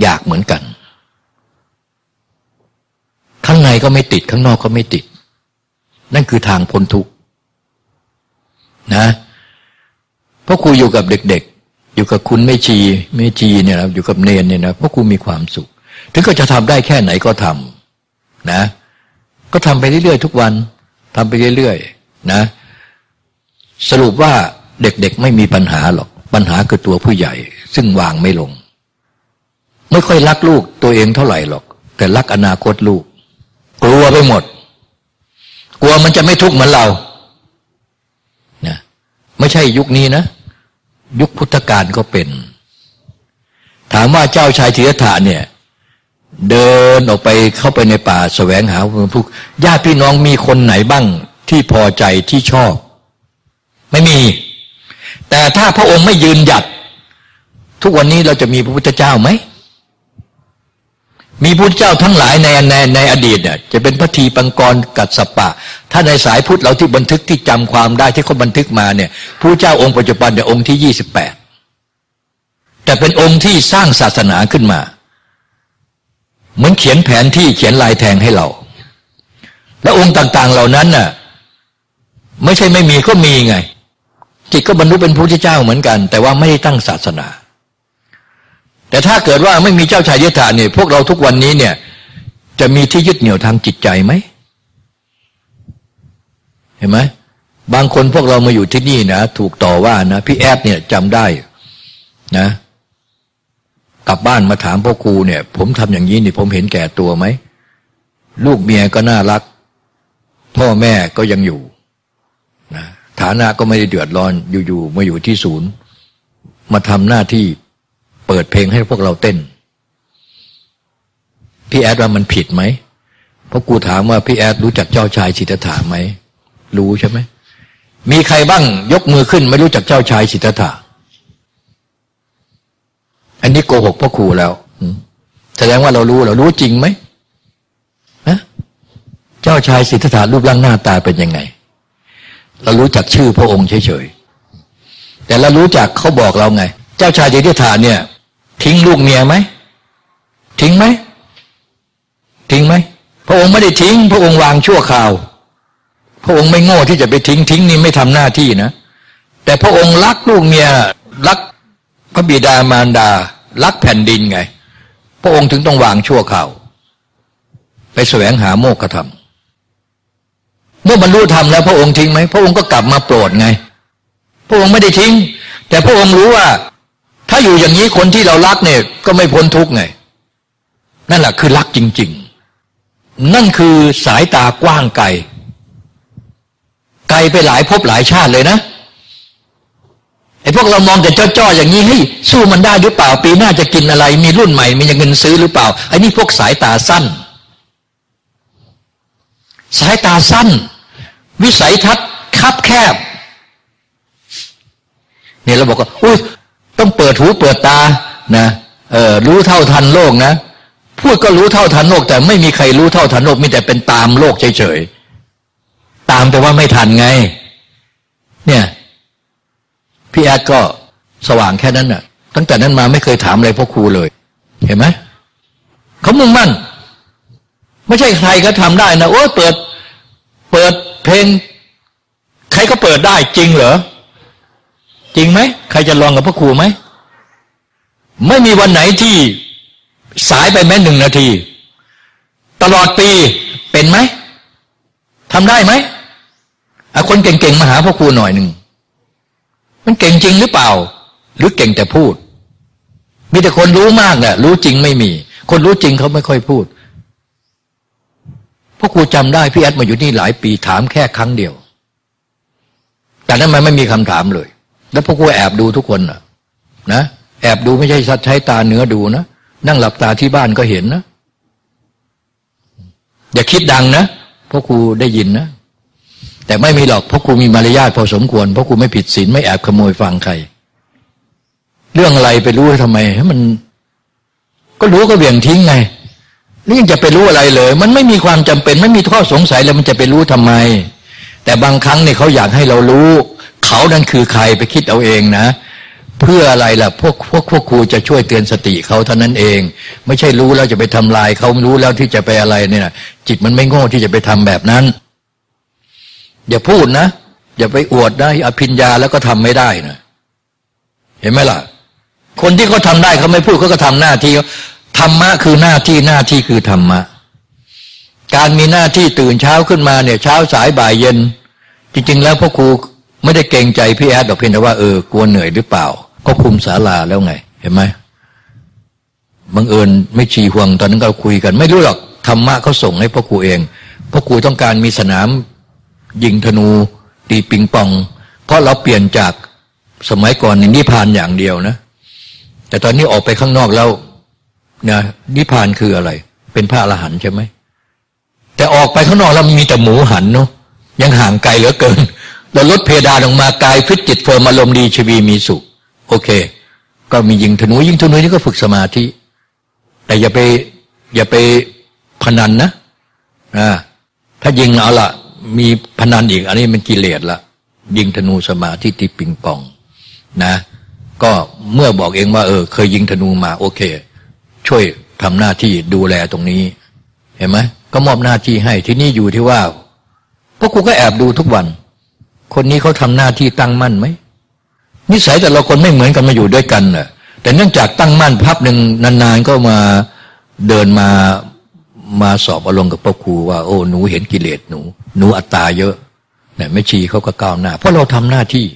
อยากเหมือนกัน ข้างในก็ไม่ติดข้างนอกก็ไม่ติด นั่นคือทางพ้นทุกข์นะเพราะครูอยู่กับเด็ก ๆ อยู่กับคุณไม่ชีไม่ชีเนี่ยนะอยู่กับเนนเนี่ยนะพวกกูมีความสุข ถึงก็จะทำได้แค่ไหนก็ทำนะ ก็ทำไปเรื่อยๆทุกวันทำไปเรื่อยๆนะ สรุปว่าเด็กๆไม่มีปัญหาหรอก ปัญหาคือตัวผู้ใหญ่ ซึ่งวางไม่ลง ไม่ค่อยรักลูกตัวเองเท่าไหร่หรอก แต่รักอนาคตลูก กลัวไปหมด กลัวมันจะไม่ทุกข์เหมือนเรานะไม่ใช่ยุคนี้นะ ยุคพุทธกาลก็เป็น ถามว่าเจ้าชายธีรธาเนี่ย เดินออกไปเข้าไปในป่าสแสวงหาพวกญาติพี่น้องมีคนไหนบ้างที่พอใจที่ชอบ ไม่มี แต่ถ้าพระองค์ไม่ยืนหยัด ทุกวันนี้เราจะมีพระพุทธเจ้าไหมมีพระพุทธเจ้าทั้งหลายในในในอดีตเนี่ยจะเป็นพระทีปังกรกัดสปะ ถ้าในสายพุทธเราที่บันทึกที่จำความได้ที่เขาบันทึกมาเนี่ยพระเจ้าองค์ปัจจุบันเนี่ยองค์ที่ยี่สิบแปดแต่เป็นองค์ที่สร้างศาสนาขึ้นมา เหมือนเขียนแผนที่เขียนลายแทงให้เรา และองค์ต่าง ๆ เหล่านั้นน่ะไม่ใช่ไม่มีก็มีไง จิตก็บรรลุเป็นพระพุทธเจ้าเหมือนกัน แต่ว่าไม่ได้ตั้งศาสนา แต่ถ้าเกิดว่าไม่มีเจ้าชายยถาเนี่ยพวกเราทุกวันนี้เนี่ย จะมีที่ยึดเหนี่ยวทางจิตใจไหมเห็นไหมบางคนพวกเรามาอยู่ที่นี่นะ ถูกต่อว่านะ พี่แอดเนี่ยจำได้นะ กลับบ้านมาถามพ่อครูเนี่ย ผมทำอย่างนี้นี่ผมเห็นแก่ตัวไหมลูกเมียก็น่ารัก พ่อแม่ก็ยังอยู่นะฐานะก็ไม่ได้เดือดร้อนอยู่ๆมาอยู่ที่ศูนย์ มาทำหน้าที่เปิดเพลงให้พวกเราเต้น พี่แอดว่ามันผิดไหมพราะกูถามว่าพี่แอดรู้จักเจ้าชายสิทธัตถะไหมรู้ใช่ไหมมีใครบ้างยกมือขึ้น ไม่รู้จักเจ้าชายสิทธัตถะ อันนี้โกหกพ่อครูแล้วแสดงว่าเรารู้เรารู้จริงไหมนะเจ้าชายสิทธัตถะรูปร่างหน้าตาเป็นยังไง เรารู้จักชื่อพระองค์เฉยๆแต่เรารู้จักเขาบอกเราไง เจ้าชายสิทธัตถะเนี่ย ทิ้งลูกเมียไหมทิ้งไหมทิ้งไหมพระองค์ไม่ได้ทิ้ง พระองค์วางชั่วคราว พระองค์ไม่โง่ที่จะไปทิ้งทิ้งนี่ไม่ทำหน้าที่นะแต่พระองค์รักลูกเมียรัก พระบิดามารดารักแผ่นดินไง พระองค์ถึงต้องวางชั่วคราว ไปแสวงหาโมกขธรรม เมื่อบรรลุธรรมแล้วพระองค์ทิ้งไหมพระองค์ก็กลับมาโปรดไง พระองค์ไม่ได้ทิ้ง แต่พระองค์รู้ว่า ถ้าอยู่อย่างนี้คนที่เรารักเนี่ย ก็ไม่พ้นทุกข์ไง นั่นแหละคือรักจริง ๆ นั่นคือสายตากว้างไกลไกลไปหลายภพหลายชาติเลยนะ ไอ้พวกเรามองแต่จ้อๆอย่างนี้เฮ้ยสู้มันได้หรือเปล่า ปีหน้าจะกินอะไร มีรุ่นใหม่ มีเงินซื้อหรือเปล่าไอ้นี่พวกสายตาสั้น สายตาสั้น วิสัยทัศน์คับแคบเนี่ยเราบอกว่าอุ้ยต้องเปิดหูเปิดตานะเออรู้เท่าทันโลกนะพูดก็รู้เท่าทันโลก แต่ไม่มีใครรู้เท่าทันโลกมีแต่เป็นตามโลกเฉยๆตามแต่ว่าไม่ทันไง เนี่ย พี่แอดก็สว่างแค่นั้นน่ะ ตั้งแต่นั้นมาไม่เคยถามอะไรพ่อครูเลย เห็นไหมเขามุ่งมั่น ไม่ใช่ใครก็ทำได้นะโอ้เปิด เปิดเพลง ใครก็เปิดได้จริงเหรอจริงไหมใครจะลองกับพ่อครูไหมไม่มีวันไหนที่สายไปแม้หนึ่งนาที ตลอดปีเป็นไหมทำได้ไหมคนเก่งๆมาหาพ่อครูหน่อยหนึ่ง มันเก่งจริงหรือเปล่า หรือเก่งแต่พูด มีแต่คนรู้มากเนี่ยรู้จริงไม่มี คนรู้จริงเขาไม่ค่อยพูดพราะครูจำได้พี่แอดมาอยู่นี่หลายปีถามแค่ครั้งเดียว แต่นั้นมันไม่มีคำถามเลย แล้วพวกครูแอบดูทุกคนนะนะแอบดูไม่ใช่ใช้ตาเนื้อดูนะนั่งหลับตาที่บ้านก็เห็นนะ อย่าคิดดังนะพวกครูได้ยินนะ แต่ไม่มีหรอกเพราะครูมีมารยาทพอสมควรเพราะครูไม่ผิดศีลไม่แอบขโมยฟังใคร เรื่องอะไรไปรู้ทำไมมัน ก็รู้ก็เบี่ยงทิ้งไงนี่ยังจะไปรู้อะไรเลย มันไม่มีความจำเป็น ไม่มีข้อสงสัยเลยมันจะไปรู้ทำไม แต่บางครั้งเนี่ยเขาอยากให้เรารู้ เขานั่นคือใครไปคิดเอาเองนะ เพื่ออะไรล่ะพวกพวกพวกครูจะช่วยเตือนสติเขาเท่านั้นเอง ไม่ใช่รู้แล้วจะไปทำลายเขารู้แล้วที่จะไปอะไรเนี่ยจิตมันไม่โง่ที่จะไปทำแบบนั้น อย่าพูดนะ อย่าไปอวดนะอภิญญาแล้วก็ทำไม่ได้นะเห็นไหมล่ะ คนที่เขาทาได้เขาไม่พูดเขาก็ทำหน้าที่ธรรมะคือหน้าที่หน้าที่คือธรรมะ การมีหน้าที่ตื่นเช้าขึ้นมาเนี่ย เช้าสายบ่ายเย็น จริง ๆ แล้วพ่อครูไม่ได้เกรงใจพี่แอดดอกเพียงแต่ว่าเออกลัวเหนื่อยหรือเปล่า ก็คุมศาลาแล้วไง เห็นไหมบังเอิญไม่ชีห่วงตอนนั้นเราคุยกัน ไม่รู้หรอกธรรมะเขาส่งให้พ่อครูเองพ่อครูต้องการมีสนาม ยิงธนูตีปิงปอง เพราะเราเปลี่ยนจากสมัยก่อนนิพพานอย่างเดียวนะ แต่ตอนนี้ออกไปข้างนอกแล้วนะนิพพานคืออะไร เป็นพระอรหันต์ใช่ไหมแต่ออกไปข้างนอกแล้วมีแต่หมูหันเนาะยังห่างไกลเหลือเกินเราลดเพดานออกมากายฟิตจิต firm อารมณ์ดีชีวีมีสุข โอเค ก็มียิงธนูยิงธนูนี่ก็ฝึกสมาธิ แต่อย่าไปอย่าไปพนันนะอ่าถ้ายิงเอาละ มีพนันอีก อันนี้มันกิเลสละยิงธนูสมาธิที่ปิงปองนะ ก็เมื่อบอกเองว่าเออ เคยยิงธนูมา โอเค ช่วยทำหน้าที่ดูแลตรงนี้ เห็นไหมก็มอบหน้าที่ให้ที่นี่อยู่ที่ว่าพวกกูก็แอบดูทุกวัน คนนี้เขาทำหน้าที่ตั้งมั่นไหมนิสัยแต่ละคนไม่เหมือนกันมาอยู่ด้วยกันน่ะแต่เนื่องจากตั้งมั่นพับหนึ่งนานๆก็มาเดินมา มาสอบอารมณ์กับพ่อครูว่า โอ้หนูเห็นกิเลสหนู หนูอัตตาเยอะเนี่ยไม่ชีเขาก็ก้าวหน้า เพราะเราทำหน้าที่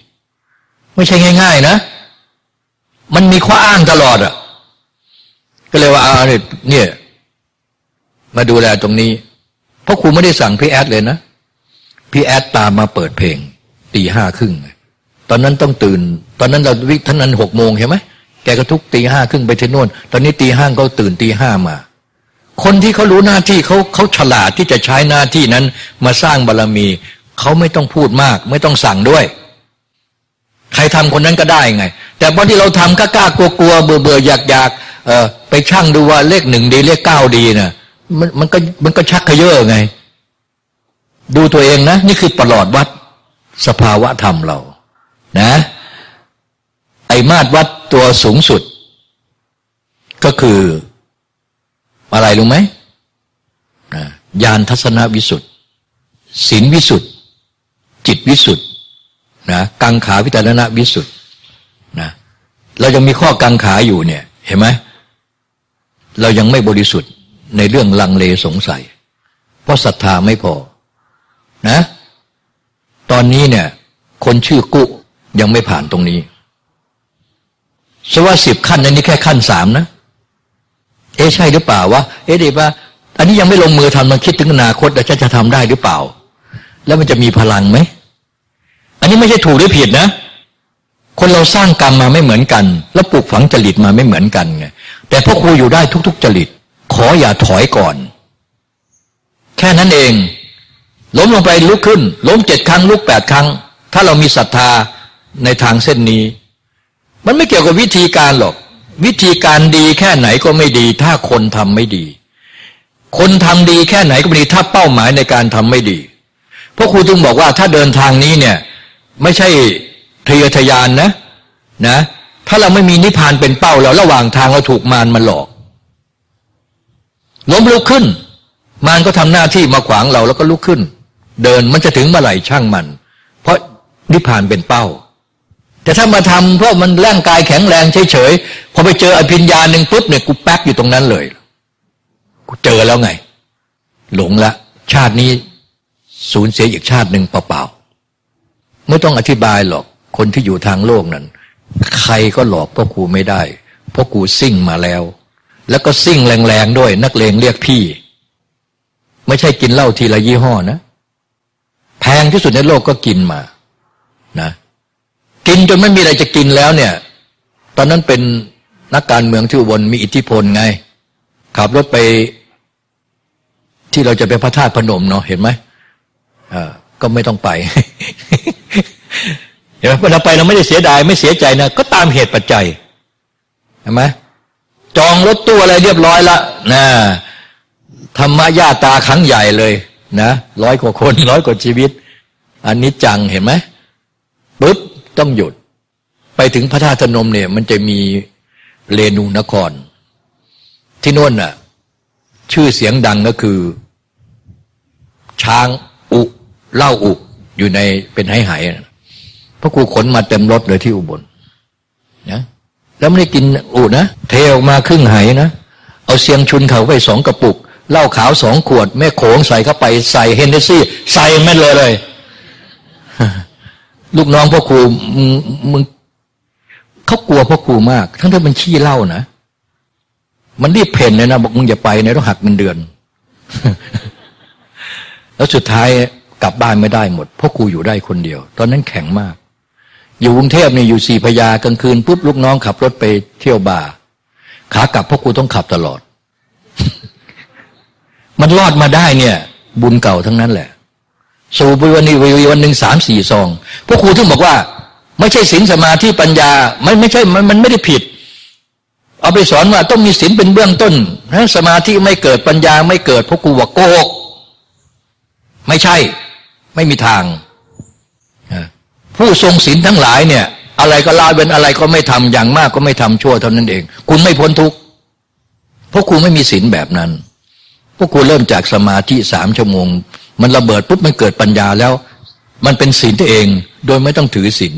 ไม่ใช่ง่าย ๆ นะ มันมีข้ออ้างตลอดอะ ก็เลยว่าเอาเนี่ยเนี่ยมาดูแลตรงนี้เพราะครูไม่ได้สั่งพี่แอดเลยนะพี่แอดตามมาเปิดเพลงตีห้าครึ่งตอนนั้นต้องตื่น ตอนนั้นเราวิท่านนั้นหกโมงใช่ไหมแกก็ทุกตีห้าครึ่งไปที่โน่น ตอนนี้ตีห้าก็ตื่นตีห้ามา คนที่เขารู้หน้าที่เขาเขาฉลาดที่จะใช้หน้าที่นั้น มาสร้างบารรมีเขาไม่ต้องพูดมาก ไม่ต้องสั่งด้วย ใครทำคนนั้นก็ได้ไง แต่พอที่เราทำกล้ากลัวกลัวเบื่อเบื่ออยากอยากเออไปช่างดูว่าเลขหนึ่งดีเลขเก้าดีนะ่ะมันมันก็มันก็ชักขยเยอะไง ดูตัวเองนะ นี่คือประหลอดวัดสภาวะธรรมเรา นะ ไอมาตรวัดตัวสูงสุด ก็คือ อะไรรู้ไหมญาณทัศนวิสุทธิ์ศีลวิสุทธิ์จิตวิสุทธิ์นะกังขาวิจารณวิสุทธิ์นะเรายังมีข้อกังขาอยู่เนี่ย เห็นไหมเรายังไม่บริสุทธิ์ในเรื่องลังเลสงสัย เพราะศรัทธาไม่พอนะ ตอนนี้เนี่ย คนชื่อกุยังไม่ผ่านตรงนี้สว่าสิบขั้นนี้แค่ขั้นสามนะ เอ๊ใช่หรือเปล่าวะเอ๊ดีป่ะอันนี้ยังไม่ลงมือทำมันคิดถึงอนาคตแล้วจะจะทำได้หรือเปล่า แล้วมันจะมีพลังไหมอันนี้ไม่ใช่ถูกหรือผิดนะ คนเราสร้างกรรมมาไม่เหมือนกัน แล้วปลูกฝังจริตมาไม่เหมือนกันไงแต่พ่อครูอยู่ได้ทุก ๆ จริต ขออย่าถอยก่อน แค่นั้นเอง ล้มลงไปลุกขึ้น ล้มเจ็ดครั้งลุกแปดครั้ง ถ้าเรามีศรัทธาในทางเส้นนี้ มันไม่เกี่ยวกับวิธีการหรอก วิธีการดีแค่ไหนก็ไม่ดี ถ้าคนทำไม่ดี คนทำดีแค่ไหนก็ไม่ดี ถ้าเป้าหมายในการทำไม่ดีพราะครูจึงบอกว่าถ้าเดินทางนี้เนี่ยไม่ใช่ทะเยอทะยานนะนะ ถ้าเราไม่มีนิพพานเป็นเป้าเราระหว่างทางเราถูกมารมาหลอกล้มลุกขึ้น มารก็ทำหน้าที่มาขวางเราแล้วก็ลุกขึ้น เดินมันจะถึงเมื่อไหร่ช่างมัน เพราะนิพพานเป็นเป้า แต่ถ้ามาทำเพราะมันร่างกายแข็งแรงเฉยๆพอไปเจออภิญญาหนึ่งปุ๊บเนี่ยกูแป๊กอยู่ตรงนั้นเลย กูเจอแล้วไง หลงละ ชาตินี้สูญเสียอีกชาติหนึ่งเปล่าๆไม่ต้องอธิบายหรอกคนที่อยู่ทางโลกนั้น ใครก็หลอกพ่อครูไม่ได้พ่อครูซิ่งมาแล้ว แล้วก็ซิ่งแรงๆด้วย นักเลงเรียกพี่ ไม่ใช่กินเหล้าทีละยี่ห้อนะ แพงที่สุดในโลกก็กินมา นะ กินจนไม่มีอะไรจะกินแล้วเนี่ย ตอนนั้นเป็นนักการเมืองที่อุบลมีอิทธิพลไง ขับรถไปที่เราจะไปพระธาตุพนมเนาะเห็นไหมอ่าก็ไม่ต้องไปเห็นไหมเราไปเราไม่ได้เสียดายไม่เสียใจนะก็ตามเหตุปัจจัยเห็นไหมจองรถตู้อะไรเรียบร้อยละนะธรรมญาตาครั้งใหญ่เลยนะร้อยกว่าคนร้อยกว่าชีวิตอันนี้จังเห็นไหมปุ๊บ ต้องหยุด ไปถึงพระธาตุนมเนี่ยมันจะมีเรนูนคร ที่โน่นน่ะชื่อเสียงดังก็คือ ช้างอุเล่าอุอยู่ในเป็นไหไหพระครูขนมาเต็มรถเลยที่อุบลนะแล้วไม่ได้กินอูดนะเทออกมาครึ่งไหนะ เอาเสียงชุนเขาไปสองกระปุกเหล้าขาวสองขวด แม่โขงใส่เข้าไปใส่เฮนเดซี่ ใส่แม่เลยเลย ลูกน้องพ่อครูมึงเขากลัวพ่อครูมาก ทั้งที่มันขี้เล้านะมันรีบเพ่นเลยนะบอกมึงอย่าไปนะต้องหักเงินเดือน แล้วสุดท้ายกลับบ้านไม่ได้หมดพ่อครูอยู่ได้คนเดียว ตอนนั้นแข็งมาก อยู่กรุงเทพเนี่ยอยู่สี่พยากลางคืนปุ๊บลูกน้องขับรถไปเที่ยวบาร์ขากลับพ่อครูต้องขับตลอด มันรอดมาได้เนี่ย บุญเก่าทั้งนั้นแหละ สูบวันนี้วันหนึ่งสามสี่ซองพวกครูถึงบอกว่า ไม่ใช่ศีลสมาธิปัญญาไม่ไม่ใช่มันมันไม่ได้ผิด เอาไปสอนว่าต้องมีศีลเป็นเบื้องต้นนะสมาธิไม่เกิดปัญญาไม่เกิดพวกครูบอกโกหกไม่ใช่ไม่มีทาง ผู้ทรงศีลทั้งหลายเนี่ย อะไรก็ลาเว้นอะไรก็ไม่ทำอย่างมากก็ไม่ทำชั่วเท่านั้นเอง คุณไม่พ้นทุกข์เพราะคุณไม่มีศีลแบบนั้นพวกคุณเริ่มจากสมาธิสามชั่วโมง มันระเบิดปุ๊บมันเกิดปัญญาแล้ว มันเป็นศีลตัวเอง โดยไม่ต้องถือศีล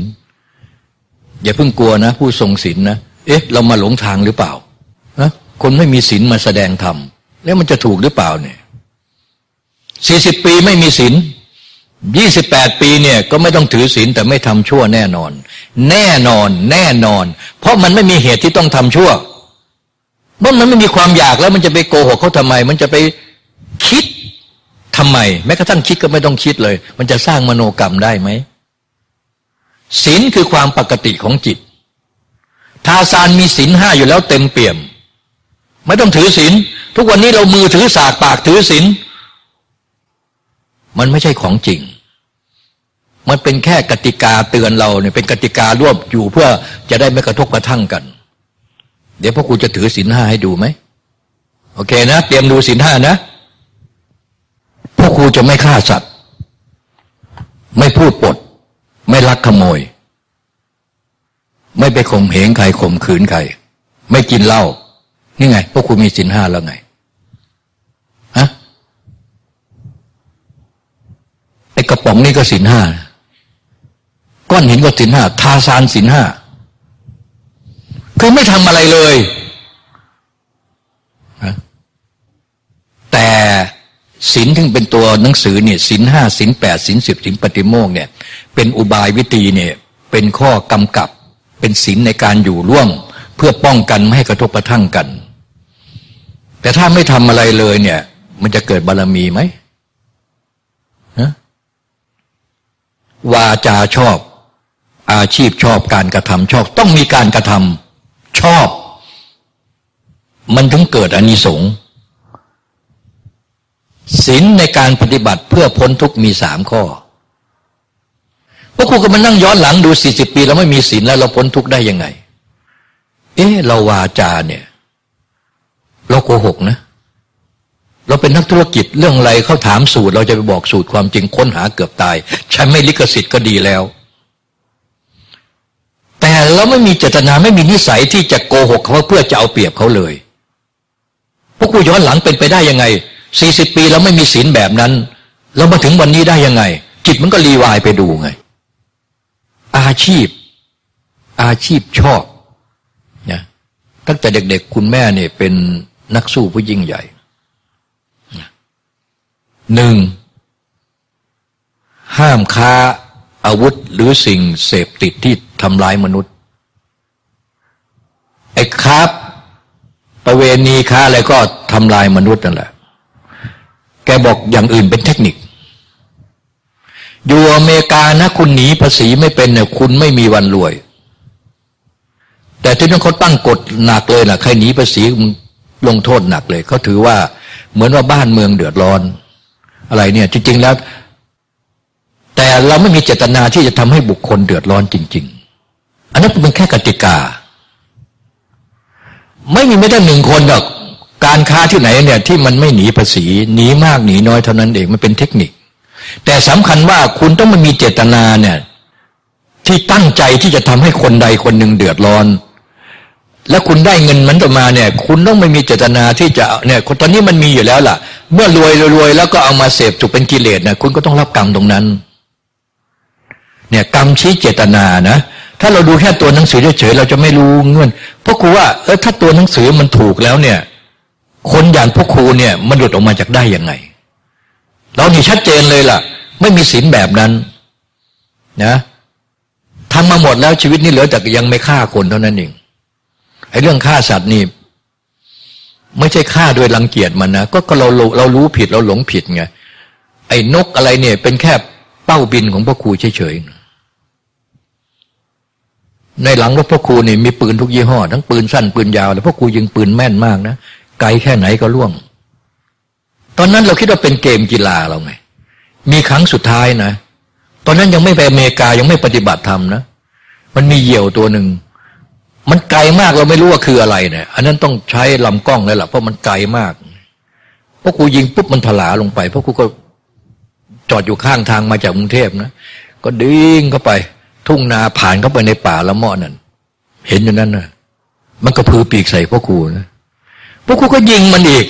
อย่าเพิ่งกลัวนะ ผู้ทรงศีลนะเอ๊ะ เรามาหลงทางหรือเปล่านะคนไม่มีศีลมาแสดงธรรมแล้วมันจะถูกหรือเปล่าเนี่ยสี่สิบปีไม่มีศีลยี่สิบแปดปีเนี่ยก็ไม่ต้องถือศีลแต่ไม่ทำชั่วแน่นอน แน่นอน แน่นอน เพราะมันไม่มีเหตุที่ต้องทำชั่วเมื่อมันไม่มีความอยากแล้วมันจะไปโกหกเขาทำไม มันจะไปคิด ทำไมแม้กระทั่งคิดก็ไม่ต้องคิดเลย มันจะสร้างมโนกรรมได้ไหมศีลคือความปกติของจิต ทาซานมีศีลห้าอยู่แล้วเต็มเปี่ยม ไม่ต้องถือศีลทุกวันนี้เรามือถือสากปากถือศีลมันไม่ใช่ของจริง มันเป็นแค่กติกาเตือนเราเนี่ยเป็นกติการ่วมอยู่เพื่อจะได้ไม่กระทบกระทั่งกัน เดี๋ยวพ่อครูจะถือศีลห้าให้ดูไหมโอเคนะ เตรียมดูศีลห้านะ ครูจะไม่ฆ่าสัตว์ ไม่พูดปด ไม่ลักขโมย ไม่ไปข่มเหงใครข่มขืนใคร ไม่กินเหล้านี่ไง พวกคุณมีศีลห้าแล้วไงไอกระป๋องนี่ก็สินห้าก้อนหินก็สินห้าทาซานสินห้าคือไม่ทำอะไรเลย แต่ สินที่เป็นตัวหนังสือเนี่ยสินห้าสินแปดสินสิบสินปฏิโมกเนี่ยเป็นอุบายวิธีเนี่ยเป็นข้อกำกับเป็นสินในการอยู่ร่วม เพื่อป้องกันไม่ให้กระทบกระทั่งกัน แต่ถ้าไม่ทำอะไรเลยเนี่ย มันจะเกิดบารรมีไหมนะวาจาชอบ อาชีพชอบการกระทำชอบ ต้องมีการกระทำชอบ มันถึงเกิดอนิสงส์ ศีลในการปฏิบัติเพื่อพ้นทุกมีสามข้อพวกครูก็มานั่งย้อนหลังดูสี่สิบปีเราไม่มีศีลแล้วเราพ้นทุกได้ยังไง เอ๊ะเราวาจาเนี่ย เราโกหกนะ เราเป็นนักธุรกิจเรื่องอะไรเขาถามสูตร เราจะไปบอกสูตรความจริงค้นหาเกือบตายใช้ไม่ลิขสิทธิ์ก็ดีแล้ว แต่เราไม่มีเจตนาไม่มีนิสัยที่จะโกหกเขาเพื่อจะเอาเปรียบเขาเลยพวกกูย้อนหลังเป็นไปได้ยังไง สี่สิบปีเราไม่มีศีลแบบนั้น เรามาถึงวันนี้ได้ยังไง จิตมันก็รีวายไปดูไง อาชีพ อาชีพชอบนี่ยตั้งแต่เด็กๆคุณแม่เนี่ยเป็นนักสู้ผู้ยิ่งใหญ่หนึ่งห้ามค้าอาวุธหรือสิ่งเสพติดที่ทำร้ายมนุษย์ ไอ้ค้าประเวณีค้าอะไรก็ทำลายมนุษย์นั่นแหละ กบอกอย่างอื่นเป็นเทคนิค อยู่อเมริกานะคุณหนีภาษีไม่เป็นเนี่ยคุณไม่มีวันรวย แต่ที่นั่นเขาตั้งกฎหนักเลยล่ะใครหนีภาษีลงโทษหนักเลยเขาถือว่าเหมือนว่าบ้านเมืองเดือดร้อน อะไรเนี่ย จริง ๆ แล้ว แต่เราไม่มีเจตนาที่จะทำให้บุคคลเดือดร้อนจริง ๆ อันนั้นเป็นแค่กติกา ไม่มีไม่ได้หนึ่งคนหรอก การค้าที่ไหนเนี่ยที่มันไม่หนีภาษีหนีมากหนีน้อยเท่านั้นเองมันเป็นเทคนิค แต่สำคัญว่าคุณต้องมันมีเจตนาเนี่ยที่ตั้งใจที่จะทำให้คนใดคนหนึ่งเดือดร้อน แล้วคุณได้เงินมันต่อมาเนี่ย คุณต้องไม่มีเจตนาที่จะเนี่ยตอนนี้มันมีอยู่แล้วล่ะ เมื่อรวยรวยแล้วก็เอามาเสพถูกเป็นกิเลสนะคุณก็ต้องรับกรรมตรงนั้น เนี่ยกรรมชี้เจตนานะถ้าเราดูแค่ตัวหนังสือเฉยๆเราจะไม่รู้เงื่อนเพราะครูว่าเออถ้าตัวหนังสือมันถูกแล้วเนี่ย คนอย่างพวกครูเนี่ยมันหลุดออกมาจากได้ยังไง เรานี่ชัดเจนเลยล่ะ ไม่มีศีลแบบนั้นนะทำมาหมดแล้วชีวิตนี้เหลือแต่ยังไม่ฆ่าคนเท่านั้นเองไอ้เรื่องฆ่าสัตว์นี่ไม่ใช่ฆ่าโดยรังเกียจมันนะก็เราเรารู้ผิดเราหลงผิดไงไอ้นกอะไรเนี่ย เป็นแค่เป้าบินของพ่อครูเฉยๆในหลังรถพ่อครูนี่มีปืนทุกยี่ห้อ ทั้งปืนสั้นปืนยาว แล้วพ่อครูยิงปืนแม่นมากนะ ไกลแค่ไหนก็ล่วง ตอนนั้นเราคิดว่าเป็นเกมกีฬาเราไง มีครั้งสุดท้ายนะ ตอนนั้นยังไม่ไปอเมริกายังไม่ปฏิบัติธรรมนะ มันมีเหยี่ยวตัวหนึ่ง มันไกลมากเราไม่รู้ว่าคืออะไรเนี่ย อันนั้นต้องใช้ลำกล้องแล้วล่ะเพราะมันไกลมากพราะครูยิงปุ๊บมันถลาลงไป เพราะครูก็จอดอยู่ข้างทางมาจากกรุงเทพนะ ก็ดิ้งเข้าไป ทุ่งนาผ่านเข้าไปในป่าละเมาะนั่น เห็นอยู่นั่นนะมันก็พือปีกใส่พ่อครูนะ พ่อครูก็ยิงมันอีก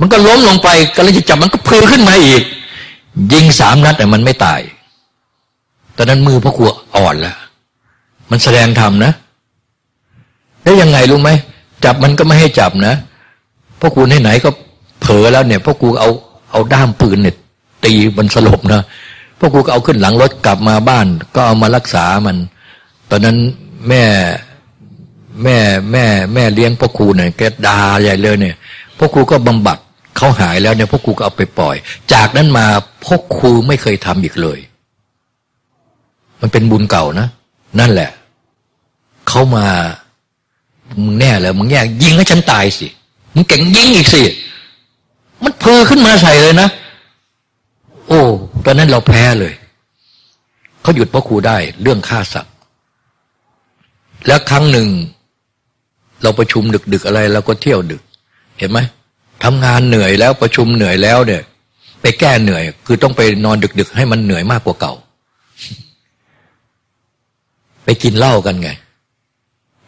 มันก็ล้มลงไปกำลังจะจับมันก็พือขึ้นมาอีก ยิงสามนัดแต่มันไม่ตาย ตอนนั้นมือพ่อครูอ่อนแล้ว มันแสดงธรรมนะ ได้ยังไงรู้ไหม จับมันก็ไม่ให้จับนะพ่อครูไหนๆก็เผลอแล้วเนี่ยพ่อครูเอาเอาด้ามปืนเนี่ยตีมันสลบนะพ่อครูก็เอาขึ้นหลังรถกลับมาบ้าน ก็เอามารักษามัน ตอนนั้นแม่ แม่แม่แม่เลี้ยงพ่อครูเนี่ยแกด่าใหญ่เลยเนี่ยพ่อครูก็บำบัดเขาหายแล้วเนี่ยพ่อครูก็เอาไปปล่อย จากนั้นมาพ่อครูไม่เคยทำอีกเลย มันเป็นบุญเก่านะ นั่นแหละเขามามึงแน่เลยมึงแย่ยิงให้ฉันตายสิมึงเก่งยิงอีกสิมันเพอขึ้นมาใส่เลยนะ โอ้ตอนนั้นเราแพ้เลยเขาหยุดพ่อครูได้เรื่องฆ่าสัตว์แล้วครั้งหนึ่ง เราประชุมดึก ๆ อะไรเราก็เที่ยวดึก เห็นไหมทำงานเหนื่อยแล้วประชุมเหนื่อยแล้วเนี่ย ไปแก้เหนื่อย คือต้องไปนอนดึก ๆ ให้มันเหนื่อยมากกว่าเก่า ไปกินเหล้ากันไง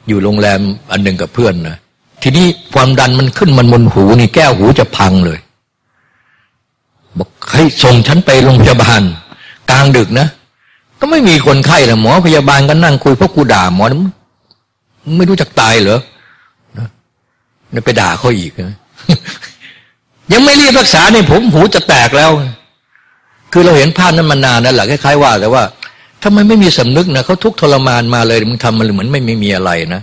อยู่โรงแรมอันหนึ่งกับเพื่อนนะทีนี้ความดันมันขึ้นมันบนหูนี่แก้วหูจะพังเลยบอกให้ส่งฉันไปโรงพยาบาล กลางดึกนะก็ไม่มีคนไข้เลยหมอพยาบาลก็นั่งคุยเพราะกูด่าหมอไม่รู้จักตายเหรอ ไปด่าเขาอีกนะยังไม่รีบรักษาเนี่ยผมหูจะแตกแล้ว คือเราเห็นภาพนั้นมานานนั่นแหละคล้ายๆว่าแต่ว่าทำไมไม่มีสำนึกนะเขาทุกทรมานมาเลยมึงทำมันเหมือนไม่มีอะไรนะ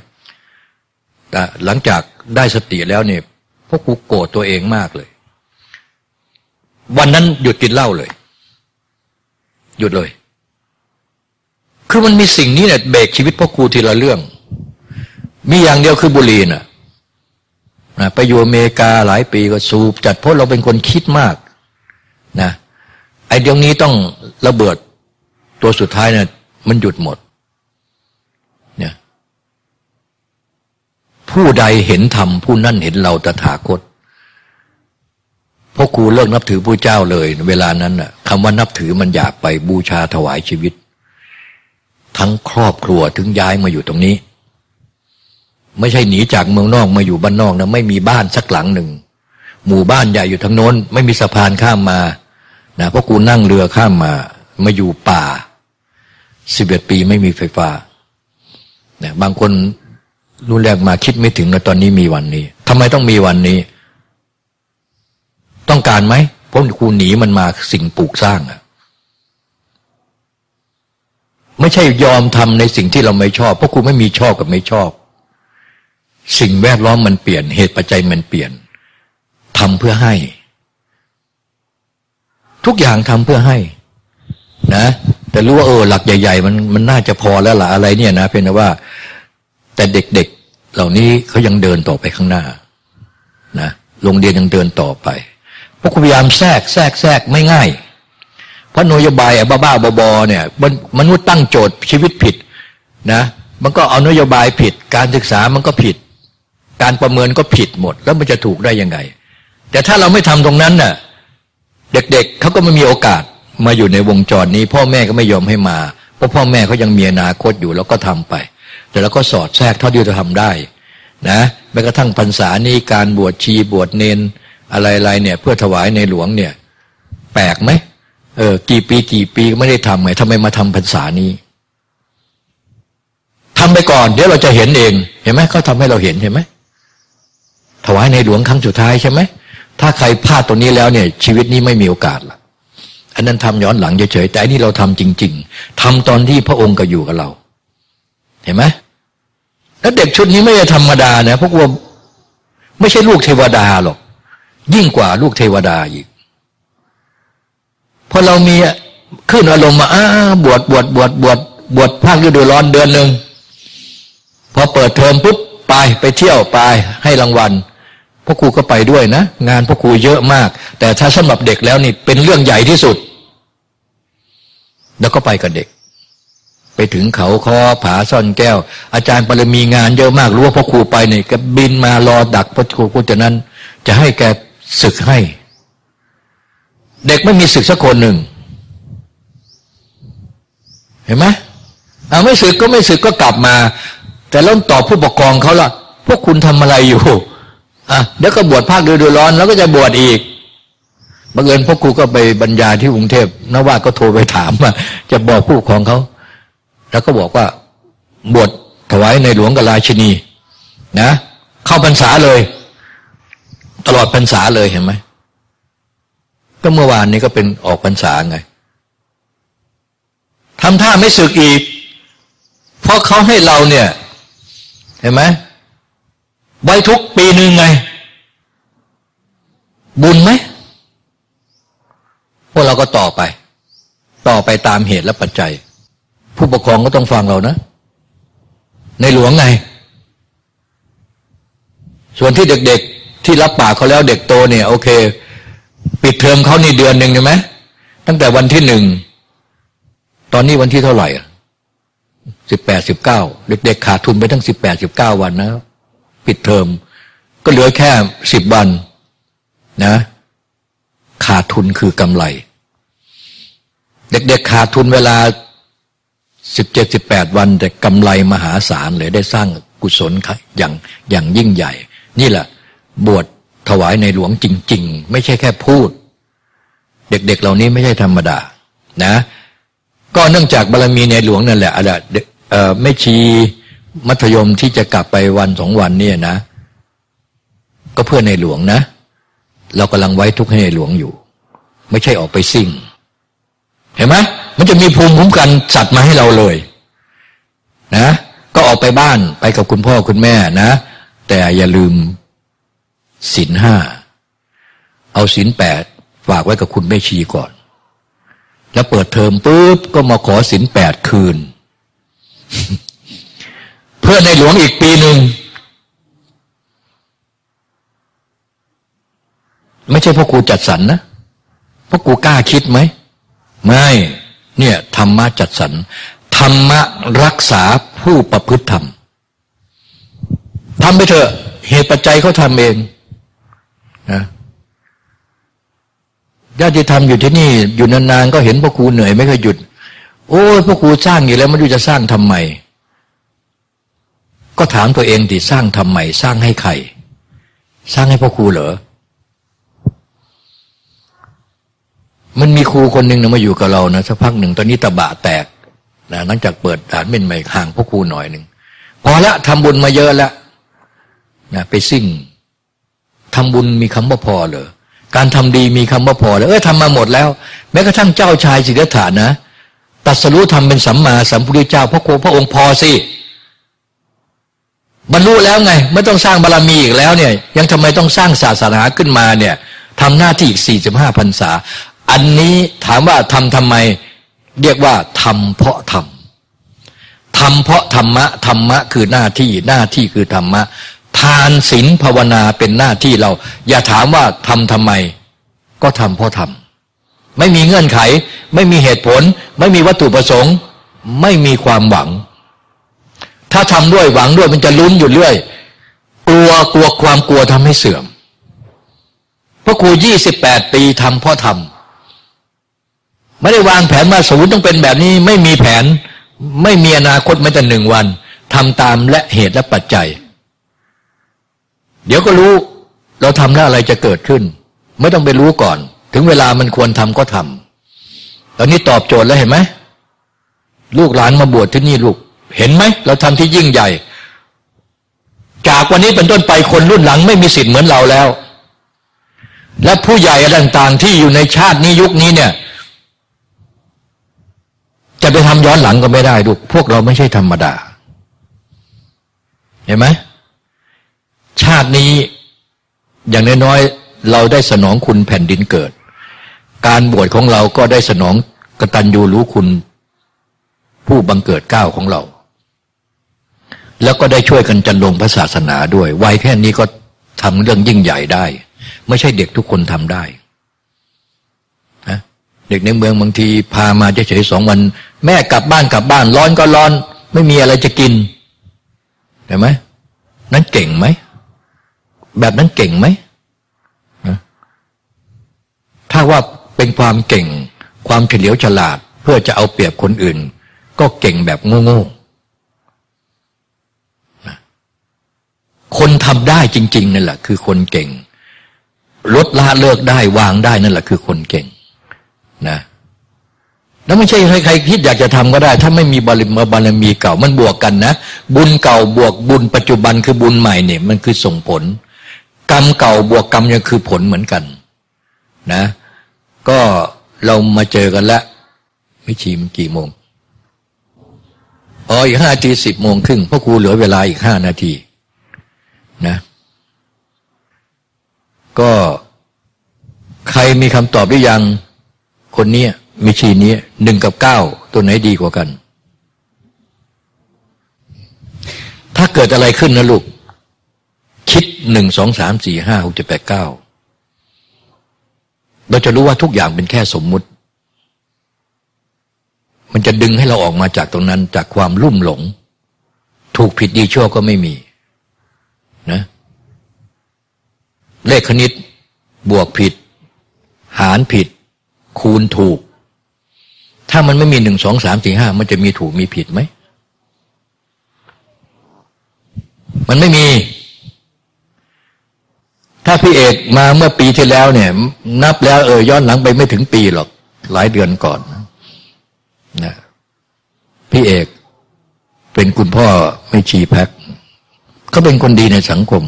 แต่หลังจากได้สติแล้วเนี่ยพวกกูโกรธตัวเองมากเลย วันนั้นหยุดกินเหล้าเลย หยุดเลย คือมันมีสิ่งนี้เนี่ยเบรกชีวิตพ่อครูทีละเรื่อง มีอย่างเดียวคือบุหรี่น่ะ นะไปอยู่อเมริกาหลายปีก็สูบจัดเพราะเราเป็นคนคิดมากนะไอ้เดี๋ยวนี้ต้องระเบิดตัวสุดท้ายเนี่ยมันหยุดหมดเนี่ยผู้ใดเห็นธรรมผู้นั่นเห็นเราตถาคตพ่อครูเลิกนับถือผู้เจ้าเลย เวลานั้นน่ะคำว่านับถือมันอยากไปบูชาถวายชีวิต ทั้งครอบครัวถึงย้ายมาอยู่ตรงนี้ ไม่ใช่หนีจากเมืองนอกมาอยู่บ้านนอกนะไม่มีบ้านสักหลังหนึ่ง หมู่บ้านใหญ่อยู่ทางโน้น ไม่มีสะพานข้ามมานะเพราะกูนั่งเรือข้ามมามาอยู่ป่าสิบเอ็ดปีไม่มีไฟฟ้านะบางคนรุ่นแรกมาคิดไม่ถึงนะตอนนี้มีวันนี้ทำไมต้องมีวันนี้ ต้องการไหมเพราะครูหนีมันมาสิ่งปลูกสร้างอะไม่ใช่ยอมทำในสิ่งที่เราไม่ชอบ เพราะครูไม่มีชอบกับไม่ชอบ สิ่งแวดล้อมมันเปลี่ยน เหตุปัจจัยมันเปลี่ยนทำเพื่อให้ ทุกอย่างทำเพื่อให้ นะ แต่รู้ว่าเออหลักใหญ่ ๆ มันมันน่าจะพอแล้วล่ะอะไรเนี่ยนะเพียงแต่ว่า แต่เด็กๆเหล่านี้เขายังเดินต่อไปข้างหน้า นะโรงเรียนยังเดินต่อไปพวกพยายามแทรกแทรกแทรกไม่ง่าย เพราะนโยบายบ้าๆบอๆเนี่ยมันมนุษย์ตั้งโจทย์ชีวิตผิดนะ มันก็เอานโยบายผิด การศึกษามันก็ผิด การประเมินก็ผิดหมด แล้วมันจะถูกได้ยังไง แต่ถ้าเราไม่ทำตรงนั้นน่ะ เด็กๆเเขาก็ไม่มีโอกาสมาอยู่ในวงจรนี้ พ่อแม่ก็ไม่ยอมให้มา เพราะพ่อแม่เขายังมีอนาคตอยู่แล้วก็ทำไป แต่เราก็สอดแทรกเท่าที่จะทำได้นะแม้กระทั่งพรรษานี้การบวชชีบวชเนนอะไรๆเนี่ย เพื่อถวายในหลวงเนี่ย แปลกไหมเออกี่ปีกี่ปีก็ไม่ได้ทำไงทำไมมาทำพรรษานี้ทำไปก่อน เดี๋ยวเราจะเห็นเอง เห็นไหมเขาทำให้เราเห็นเห็นไหม ถวายในหลวงครั้งสุดท้ายใช่ไหมถ้าใครพลาดตรงนี้แล้วเนี่ย ชีวิตนี้ไม่มีโอกาสละอันนั้นทำย้อนหลังเฉยๆแต่อันนี้เราทำจริง ๆทำตอนที่พระองค์ก็อยู่กับเรา เห็นไหมแล้วเด็กชุดนี้ไม่ใช่ธรรมดานะพวกว่าไม่ใช่ลูกเทวดาหรอก ยิ่งกว่าลูกเทวดาอีกพอเรามีขึ้นอารมณ์มาอ้าบวชบวชบวชบวชบวชภาคฤดูร้อนเดือนหนึ่งพอเปิดเทอมปุ๊บไปไปเที่ยวไปให้รางวัล พ่อครูก็ไปด้วยนะ งานพ่อครูเยอะมาก แต่ถ้าสำหรับเด็กแล้วนี่เป็นเรื่องใหญ่ที่สุด แล้วก็ไปกับเด็ก ไปถึงเขาคอผาซ่อนแก้ว อาจารย์ปรมีงานเยอะมากรู้ว่าพ่อครูไปเนี่ยก็บินมารอดักพ่อครูพูดจากนั้น จะให้แกศึกให้ เด็กไม่มีศึกสักคนหนึ่ง เห็นไหมเอาไม่ศึกก็ไม่ศึกก็กลับมา แต่เริ่มตอบผู้ปกครองเขาละพวกคุณทำอะไรอยู่ อะเดี๋ยวก็บวชภาคฤดูร้อน แล้วก็จะบวชอีกบังเอิญพ่อครูก็ไปบรรยายที่กรุงเทพนว่าก็โทรไปถามว่าจะบอกผู้ปกครองเขา แล้วก็บอกว่าบวชถวายในหลวงกับราชินี นะ เข้าพรรษาเลย ตลอดพรรษาเลยเห็นไหมก็เมื่อวานนี้ก็เป็นออกพรรษาไงทำท่าไม่สึกอีก เพราะเขาให้เราเนี่ย เห็นไหม ไว้ทุกปีหนึ่งไง บุญไหมพวกเราก็ต่อไป ต่อไปตามเหตุและปัจจัย ผู้ปกครองก็ต้องฟังเรานะ ในหลวงไง ส่วนที่เด็กๆ ที่รับปากเขาแล้วเด็กโตเนี่ย โอเค ปิดเทอมเขานี่เดือนหนึ่งใช่ไหมตั้งแต่วันที่หนึ่ง ตอนนี้วันที่เท่าไหร่สิบแปดสิบเก้าเด็กๆขาดทุนไปทั้งสิบแปดสิบเก้าวันนะ ปิดเทอม ก็เหลือแค่สิบวันนะขาดทุนคือกำไร เด็กๆขาดทุนเวลาสิบเจ็ดสิบแปดวัน แต่กำไรมหาศาลเลยได้สร้างกุศลอย่างอย่างยิ่งใหญ่ นี่แหละบวชถวายในหลวงจริง ๆ ไม่ใช่แค่พูด เด็ก ๆ เหล่านี้ไม่ใช่ธรรมดา นะ ก็เนื่องจากบารมีในหลวงนั่นแหละอะไรเอ่อไม่ชี มัธยมที่จะกลับไปวันสองวันเนี่ยนะ ก็เพื่อในหลวงนะ เรากำลังไว้ทุกให้ในหลวงอยู่ ไม่ใช่ออกไปซิ่ง เห็นไหมมันจะมีภูมิคุ้มกันสัตว์มาให้เราเลย นะ ก็ออกไปบ้านไปกับคุณพ่อคุณแม่นะ แต่อย่าลืมศีลห้าเอาศีลแปดฝากไว้กับคุณแม่ชีก่อน แล้วเปิดเทอมปุ๊บก็มาขอสินแปดคืน พื่อในหลวงอีกปีหนึ่ง ไม่ใช่พ่อครูจัดสรรนะพ่อครูกล้าคิดไหม ไม่ เนี่ยธรรมะจัดสรรธรรมะรักษาผู้ประพฤติธรรมทำไปเถอะ เหตุปัจจัยเขาทำเองนะญาติธรรมอยู่ที่นี่ อยู่นานๆก็เห็นพ่อครูเหนื่อยไม่เคยหยุด โอ้พ่อครูสร้างอยู่แล้วไม่รู้จะสร้างทำไม ก็ถามตัวเองดิสร้างทำไมสร้างให้ใคร สร้างให้พ่อครูเหรอ มันมีครูคนหนึ่งนะมาอยู่กับเรานะสักพักหนึ่งตอนนี้ตะบะแตกนะหลังจากเปิดฐานเป็นใหม่ห่างพ่อครูหน่อยหนึ่งพอละทำบุญมาเยอะแล้วนะไปซิ่งทำบุญมีคำว่าพอเหรอการทำดีมีคำว่าพอแล้วเออทำมาหมดแล้ว แม้กระทั่งเจ้าชายสิทธัตถานะตัสรู้ทำเป็นสัมมาสัมพุทธเจ้าพระโคพระองค์พอสิ บรรลุแล้วไง ไม่ต้องสร้างบารรมีอีกแล้วเนี่ยยังทำไมต้องสร้างศาสนาขึ้นมาเนี่ยทำหน้าที่อีกสี่สิบห้าพรรษา อันนี้ถามว่าทำทำไม เรียกว่าทำเพราะทำทำเพราะธรรมะธรรมะคือหน้าที่หน้าที่คือธรรมะ ทานศีลภาวนาเป็นหน้าที่เรา อย่าถามว่าทำทำไม ก็ทำเพราะทำไม่มีเงื่อนไข ไม่มีเหตุผล ไม่มีวัตถุประสงค์ ไม่มีความหวัง ถ้าทำด้วยหวังด้วยมันจะลุ้นอยู่เรื่อย กลัวกลัวความกลัวทำให้เสื่อมพระครูยี่สิบแปดปีทำเพราะทำไม่ได้วางแผนว่าสมมติต้องเป็นแบบนี้ไม่มีแผน ไม่มีอนาคตแม้แต่หนึ่งวันทำตามและเหตุและปัจจัย เดี๋ยวก็รู้เราทำแล้วอะไรจะเกิดขึ้น ไม่ต้องไปรู้ก่อน ถึงเวลามันควรทำก็ทำตอนนี้ตอบโจทย์แล้วเห็นไหมลูกหลานมาบวชที่นี่ลูก เห็นไหมเราทำที่ยิ่งใหญ่ จากวันนี้เป็นต้นไปคนรุ่นหลังไม่มีสิทธิ์เหมือนเราแล้ว และผู้ใหญ่ต่างๆ ที่อยู่ในชาตินี้ยุคนี้เนี่ย จะไปทำย้อนหลังก็ไม่ได้ดูพวกเราไม่ใช่ธรรมดา เห็นไหมชาตินี้อย่างน้อยๆเราได้สนองคุณแผ่นดินเกิด การบวชของเราก็ได้สนองกตัญญูรู้คุณผู้บังเกิดก้าวของเรา แล้วก็ได้ช่วยกันจันลงพระศาสนาด้วยวัยแค่นี้ก็ทำเรื่องยิ่งใหญ่ได้ ไม่ใช่เด็กทุกคนทำได้นะเด็กในเมืองบางทีพามาเฉยๆสองวัน แม่กลับบ้านกลับบ้าน ร้อนก็ร้อน ไม่มีอะไรจะกินเห็นไหมนั้นเก่งไหม แบบนั้นเก่งไหมถ้าว่าเป็นความเก่ง ความเฉลียวฉลาดเพื่อจะเอาเปรียบคนอื่น ก็เก่งแบบโง่ๆ คนทำได้จริง ๆนั่นแหละคือคนเก่ง ลดละเลิกได้วางได้นั่นแหละคือคนเก่งนะแล้วไม่ใช่ใครๆคิดอยากจะทำก็ได้ ถ้าไม่มีบารมีบารมีเก่ามันบวกกันนะ บุญเก่าบวกบุญปัจจุบันคือบุญใหม่เนี่ยมันคือส่งผล กรรมเก่าบวกกรรมยังคือผลเหมือนกันนะ ก็เรามาเจอกันแล้วไม่ชีมกี่โมงอ๋ออีกห้านาทีสิบโมงครึ่งพ่อครูเหลือเวลาอีกห้านาที นะ ก็ใครมีคำตอบหรือยัง คนนี้มีชีนี้หนึ่งกับเก้าตัวไหนดีกว่ากัน ถ้าเกิดอะไรขึ้นนะลูก คิดหนึ่งสองสามสี่ห้าหกเจ็ดแปดเก้าเราจะรู้ว่าทุกอย่างเป็นแค่สมมุติ มันจะดึงให้เราออกมาจากตรงนั้น จากความลุ่มหลง ถูกผิดดีชั่วก็ไม่มี นะเลขคณิต บวกผิด หารผิด คูณถูก ถ้ามันไม่มีหนึ่งสองสามสี่ห้ามันจะมีถูกมีผิดไหม มันไม่มี ถ้าพี่เอกมาเมื่อปีที่แล้วเนี่ย นับแล้วเออย้อนหลังไปไม่ถึงปีหรอก หลายเดือนก่อนนะพี่เอกเป็นคุณพ่อไม่ชีแพ็ค เขาเป็นคนดีในสังคม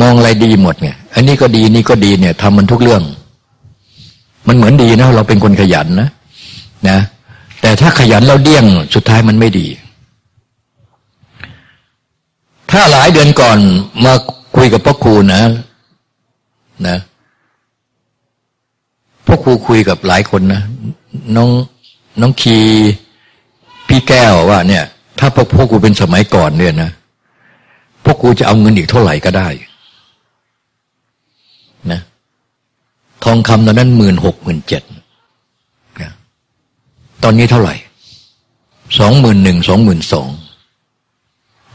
มองอะไรดีหมดไงอันนี้ก็ดีนี่ก็ดีเนี่ยทำมันทุกเรื่อง มันเหมือนดีนะ เราเป็นคนขยันนะนะ แต่ถ้าขยันเราเดี้ยงสุดท้ายมันไม่ดี ถ้าหลายเดือนก่อนมาคุยกับพ่อครูนะ นะพ่อครูคุยกับหลายคนนะน้องน้องคีพี่แก้วว่าเนี่ย ถ้าพวกพวกกูเป็นสมัยก่อนเนี่ยนะ พวกกูจะเอาเงินอีกเท่าไหร่ก็ได้นะทองคำตอนนั้นหมื่นหกหมื่นเจ็ดตอนนี้เท่าไหร่สองหมื่นหนึ่งสองหมื่นสอง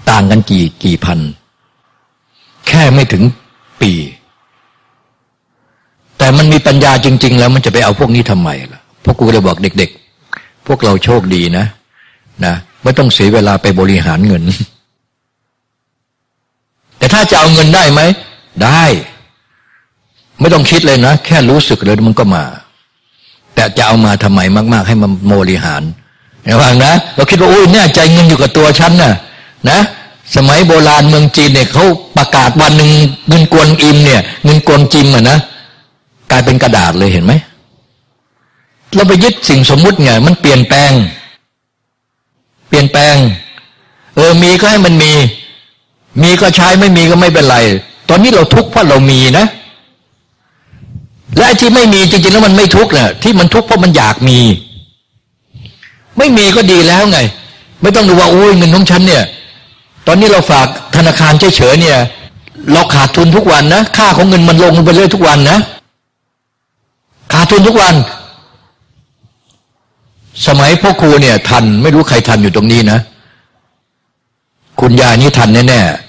ต่างกันกี่กี่พัน แค่ไม่ถึงปี แต่มันมีปัญญาจริง ๆ แล้วมันจะไปเอาพวกนี้ทำไมล่ะพวกกูเลยบอกเด็ก ๆ พวกเราโชคดีนะนะไม่ต้องเสียเวลาไปบริหารเงิน แต่ถ้าจะเอาเงินได้ไหม ได้ ไม่ต้องคิดเลยนะ แค่รู้สึกเลยมันก็มา แต่จะเอามาทำไมมาก ๆ ให้มันบริหารระวังนะ เราคิดว่าอุ้ยเนี่ยใจเงินอยู่กับตัวฉันน่ะนะ สมัยโบราณเมืองจีนเนี่ยเขาประกาศวันหนึ่งเงินกวนอิมเนี่ย เงินกวนจิมอะนะกลายเป็นกระดาษเลยเห็นไหมเราไปยึดสิ่งสมมุติไงมันเปลี่ยนแปลง เปลี่ยนแปลง เออมีก็ให้มันมี มีก็ใช้ไม่มีก็ไม่เป็นไร ตอนนี้เราทุกข์เพราะเรามีนะ และที่ไม่มีจริงๆแล้วมันไม่ทุกข์นี่ยที่มันทุกข์เพราะมันอยากมี ไม่มีก็ดีแล้วไง ไม่ต้องดูว่าโอ้ยเงินของฉันเนี่ย ตอนนี้เราฝากธนาคารเฉยๆเนี่ย เราขาดทุนทุกวันนะค่าของเงินมันลงไปเรื่อยทุกวันนะขาดทุนทุกวัน สมัยพ่อครูเนี่ย ทันไม่รู้ใครทันอยู่ตรงนี้นะคุณยายนี่ทันแน่ๆ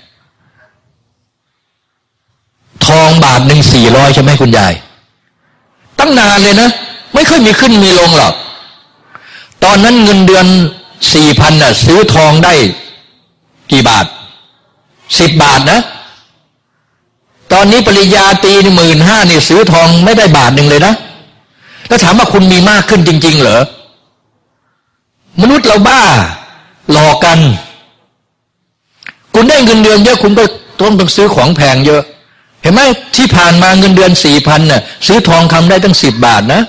ทองบาทหนึ่งสี่ร้อยใช่ไหมคุณยาย ตั้งนานเลยนะ ไม่ค่อยมีขึ้นมีลงหรอก ตอนนั้นเงินเดือนสี่พันน่ะซื้อทองได้กี่บาทสิบบาทนะ ตอนนี้ปริญาตีหมื่นห้านี่ซื้อทองไม่ได้บาทหนึ่งเลยนะ แล้วถามว่าคุณมีมากขึ้นจริง ๆ เหรอ มนุษย์เราบ้า หลอกกัน คุณได้เงินเดือนเยอะคุณก็ต้องต้องซื้อของแพงเยอะ ห็นไหมที่ผ่านมาเงินเดือนสี่พันน่ะซื้อทองคำได้ตั้งสิบบาทนะ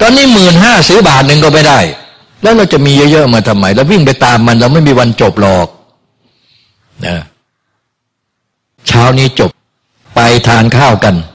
ตอนนี้หมื่นห้าซื้อบาทหนึ่งก็ไม่ได้ แล้วเราจะมีเยอะๆมาทำไมแล้ววิ่งไปตามมันเราไม่มีวันจบหรอกนะเช้านี้จบไปทานข้าวกัน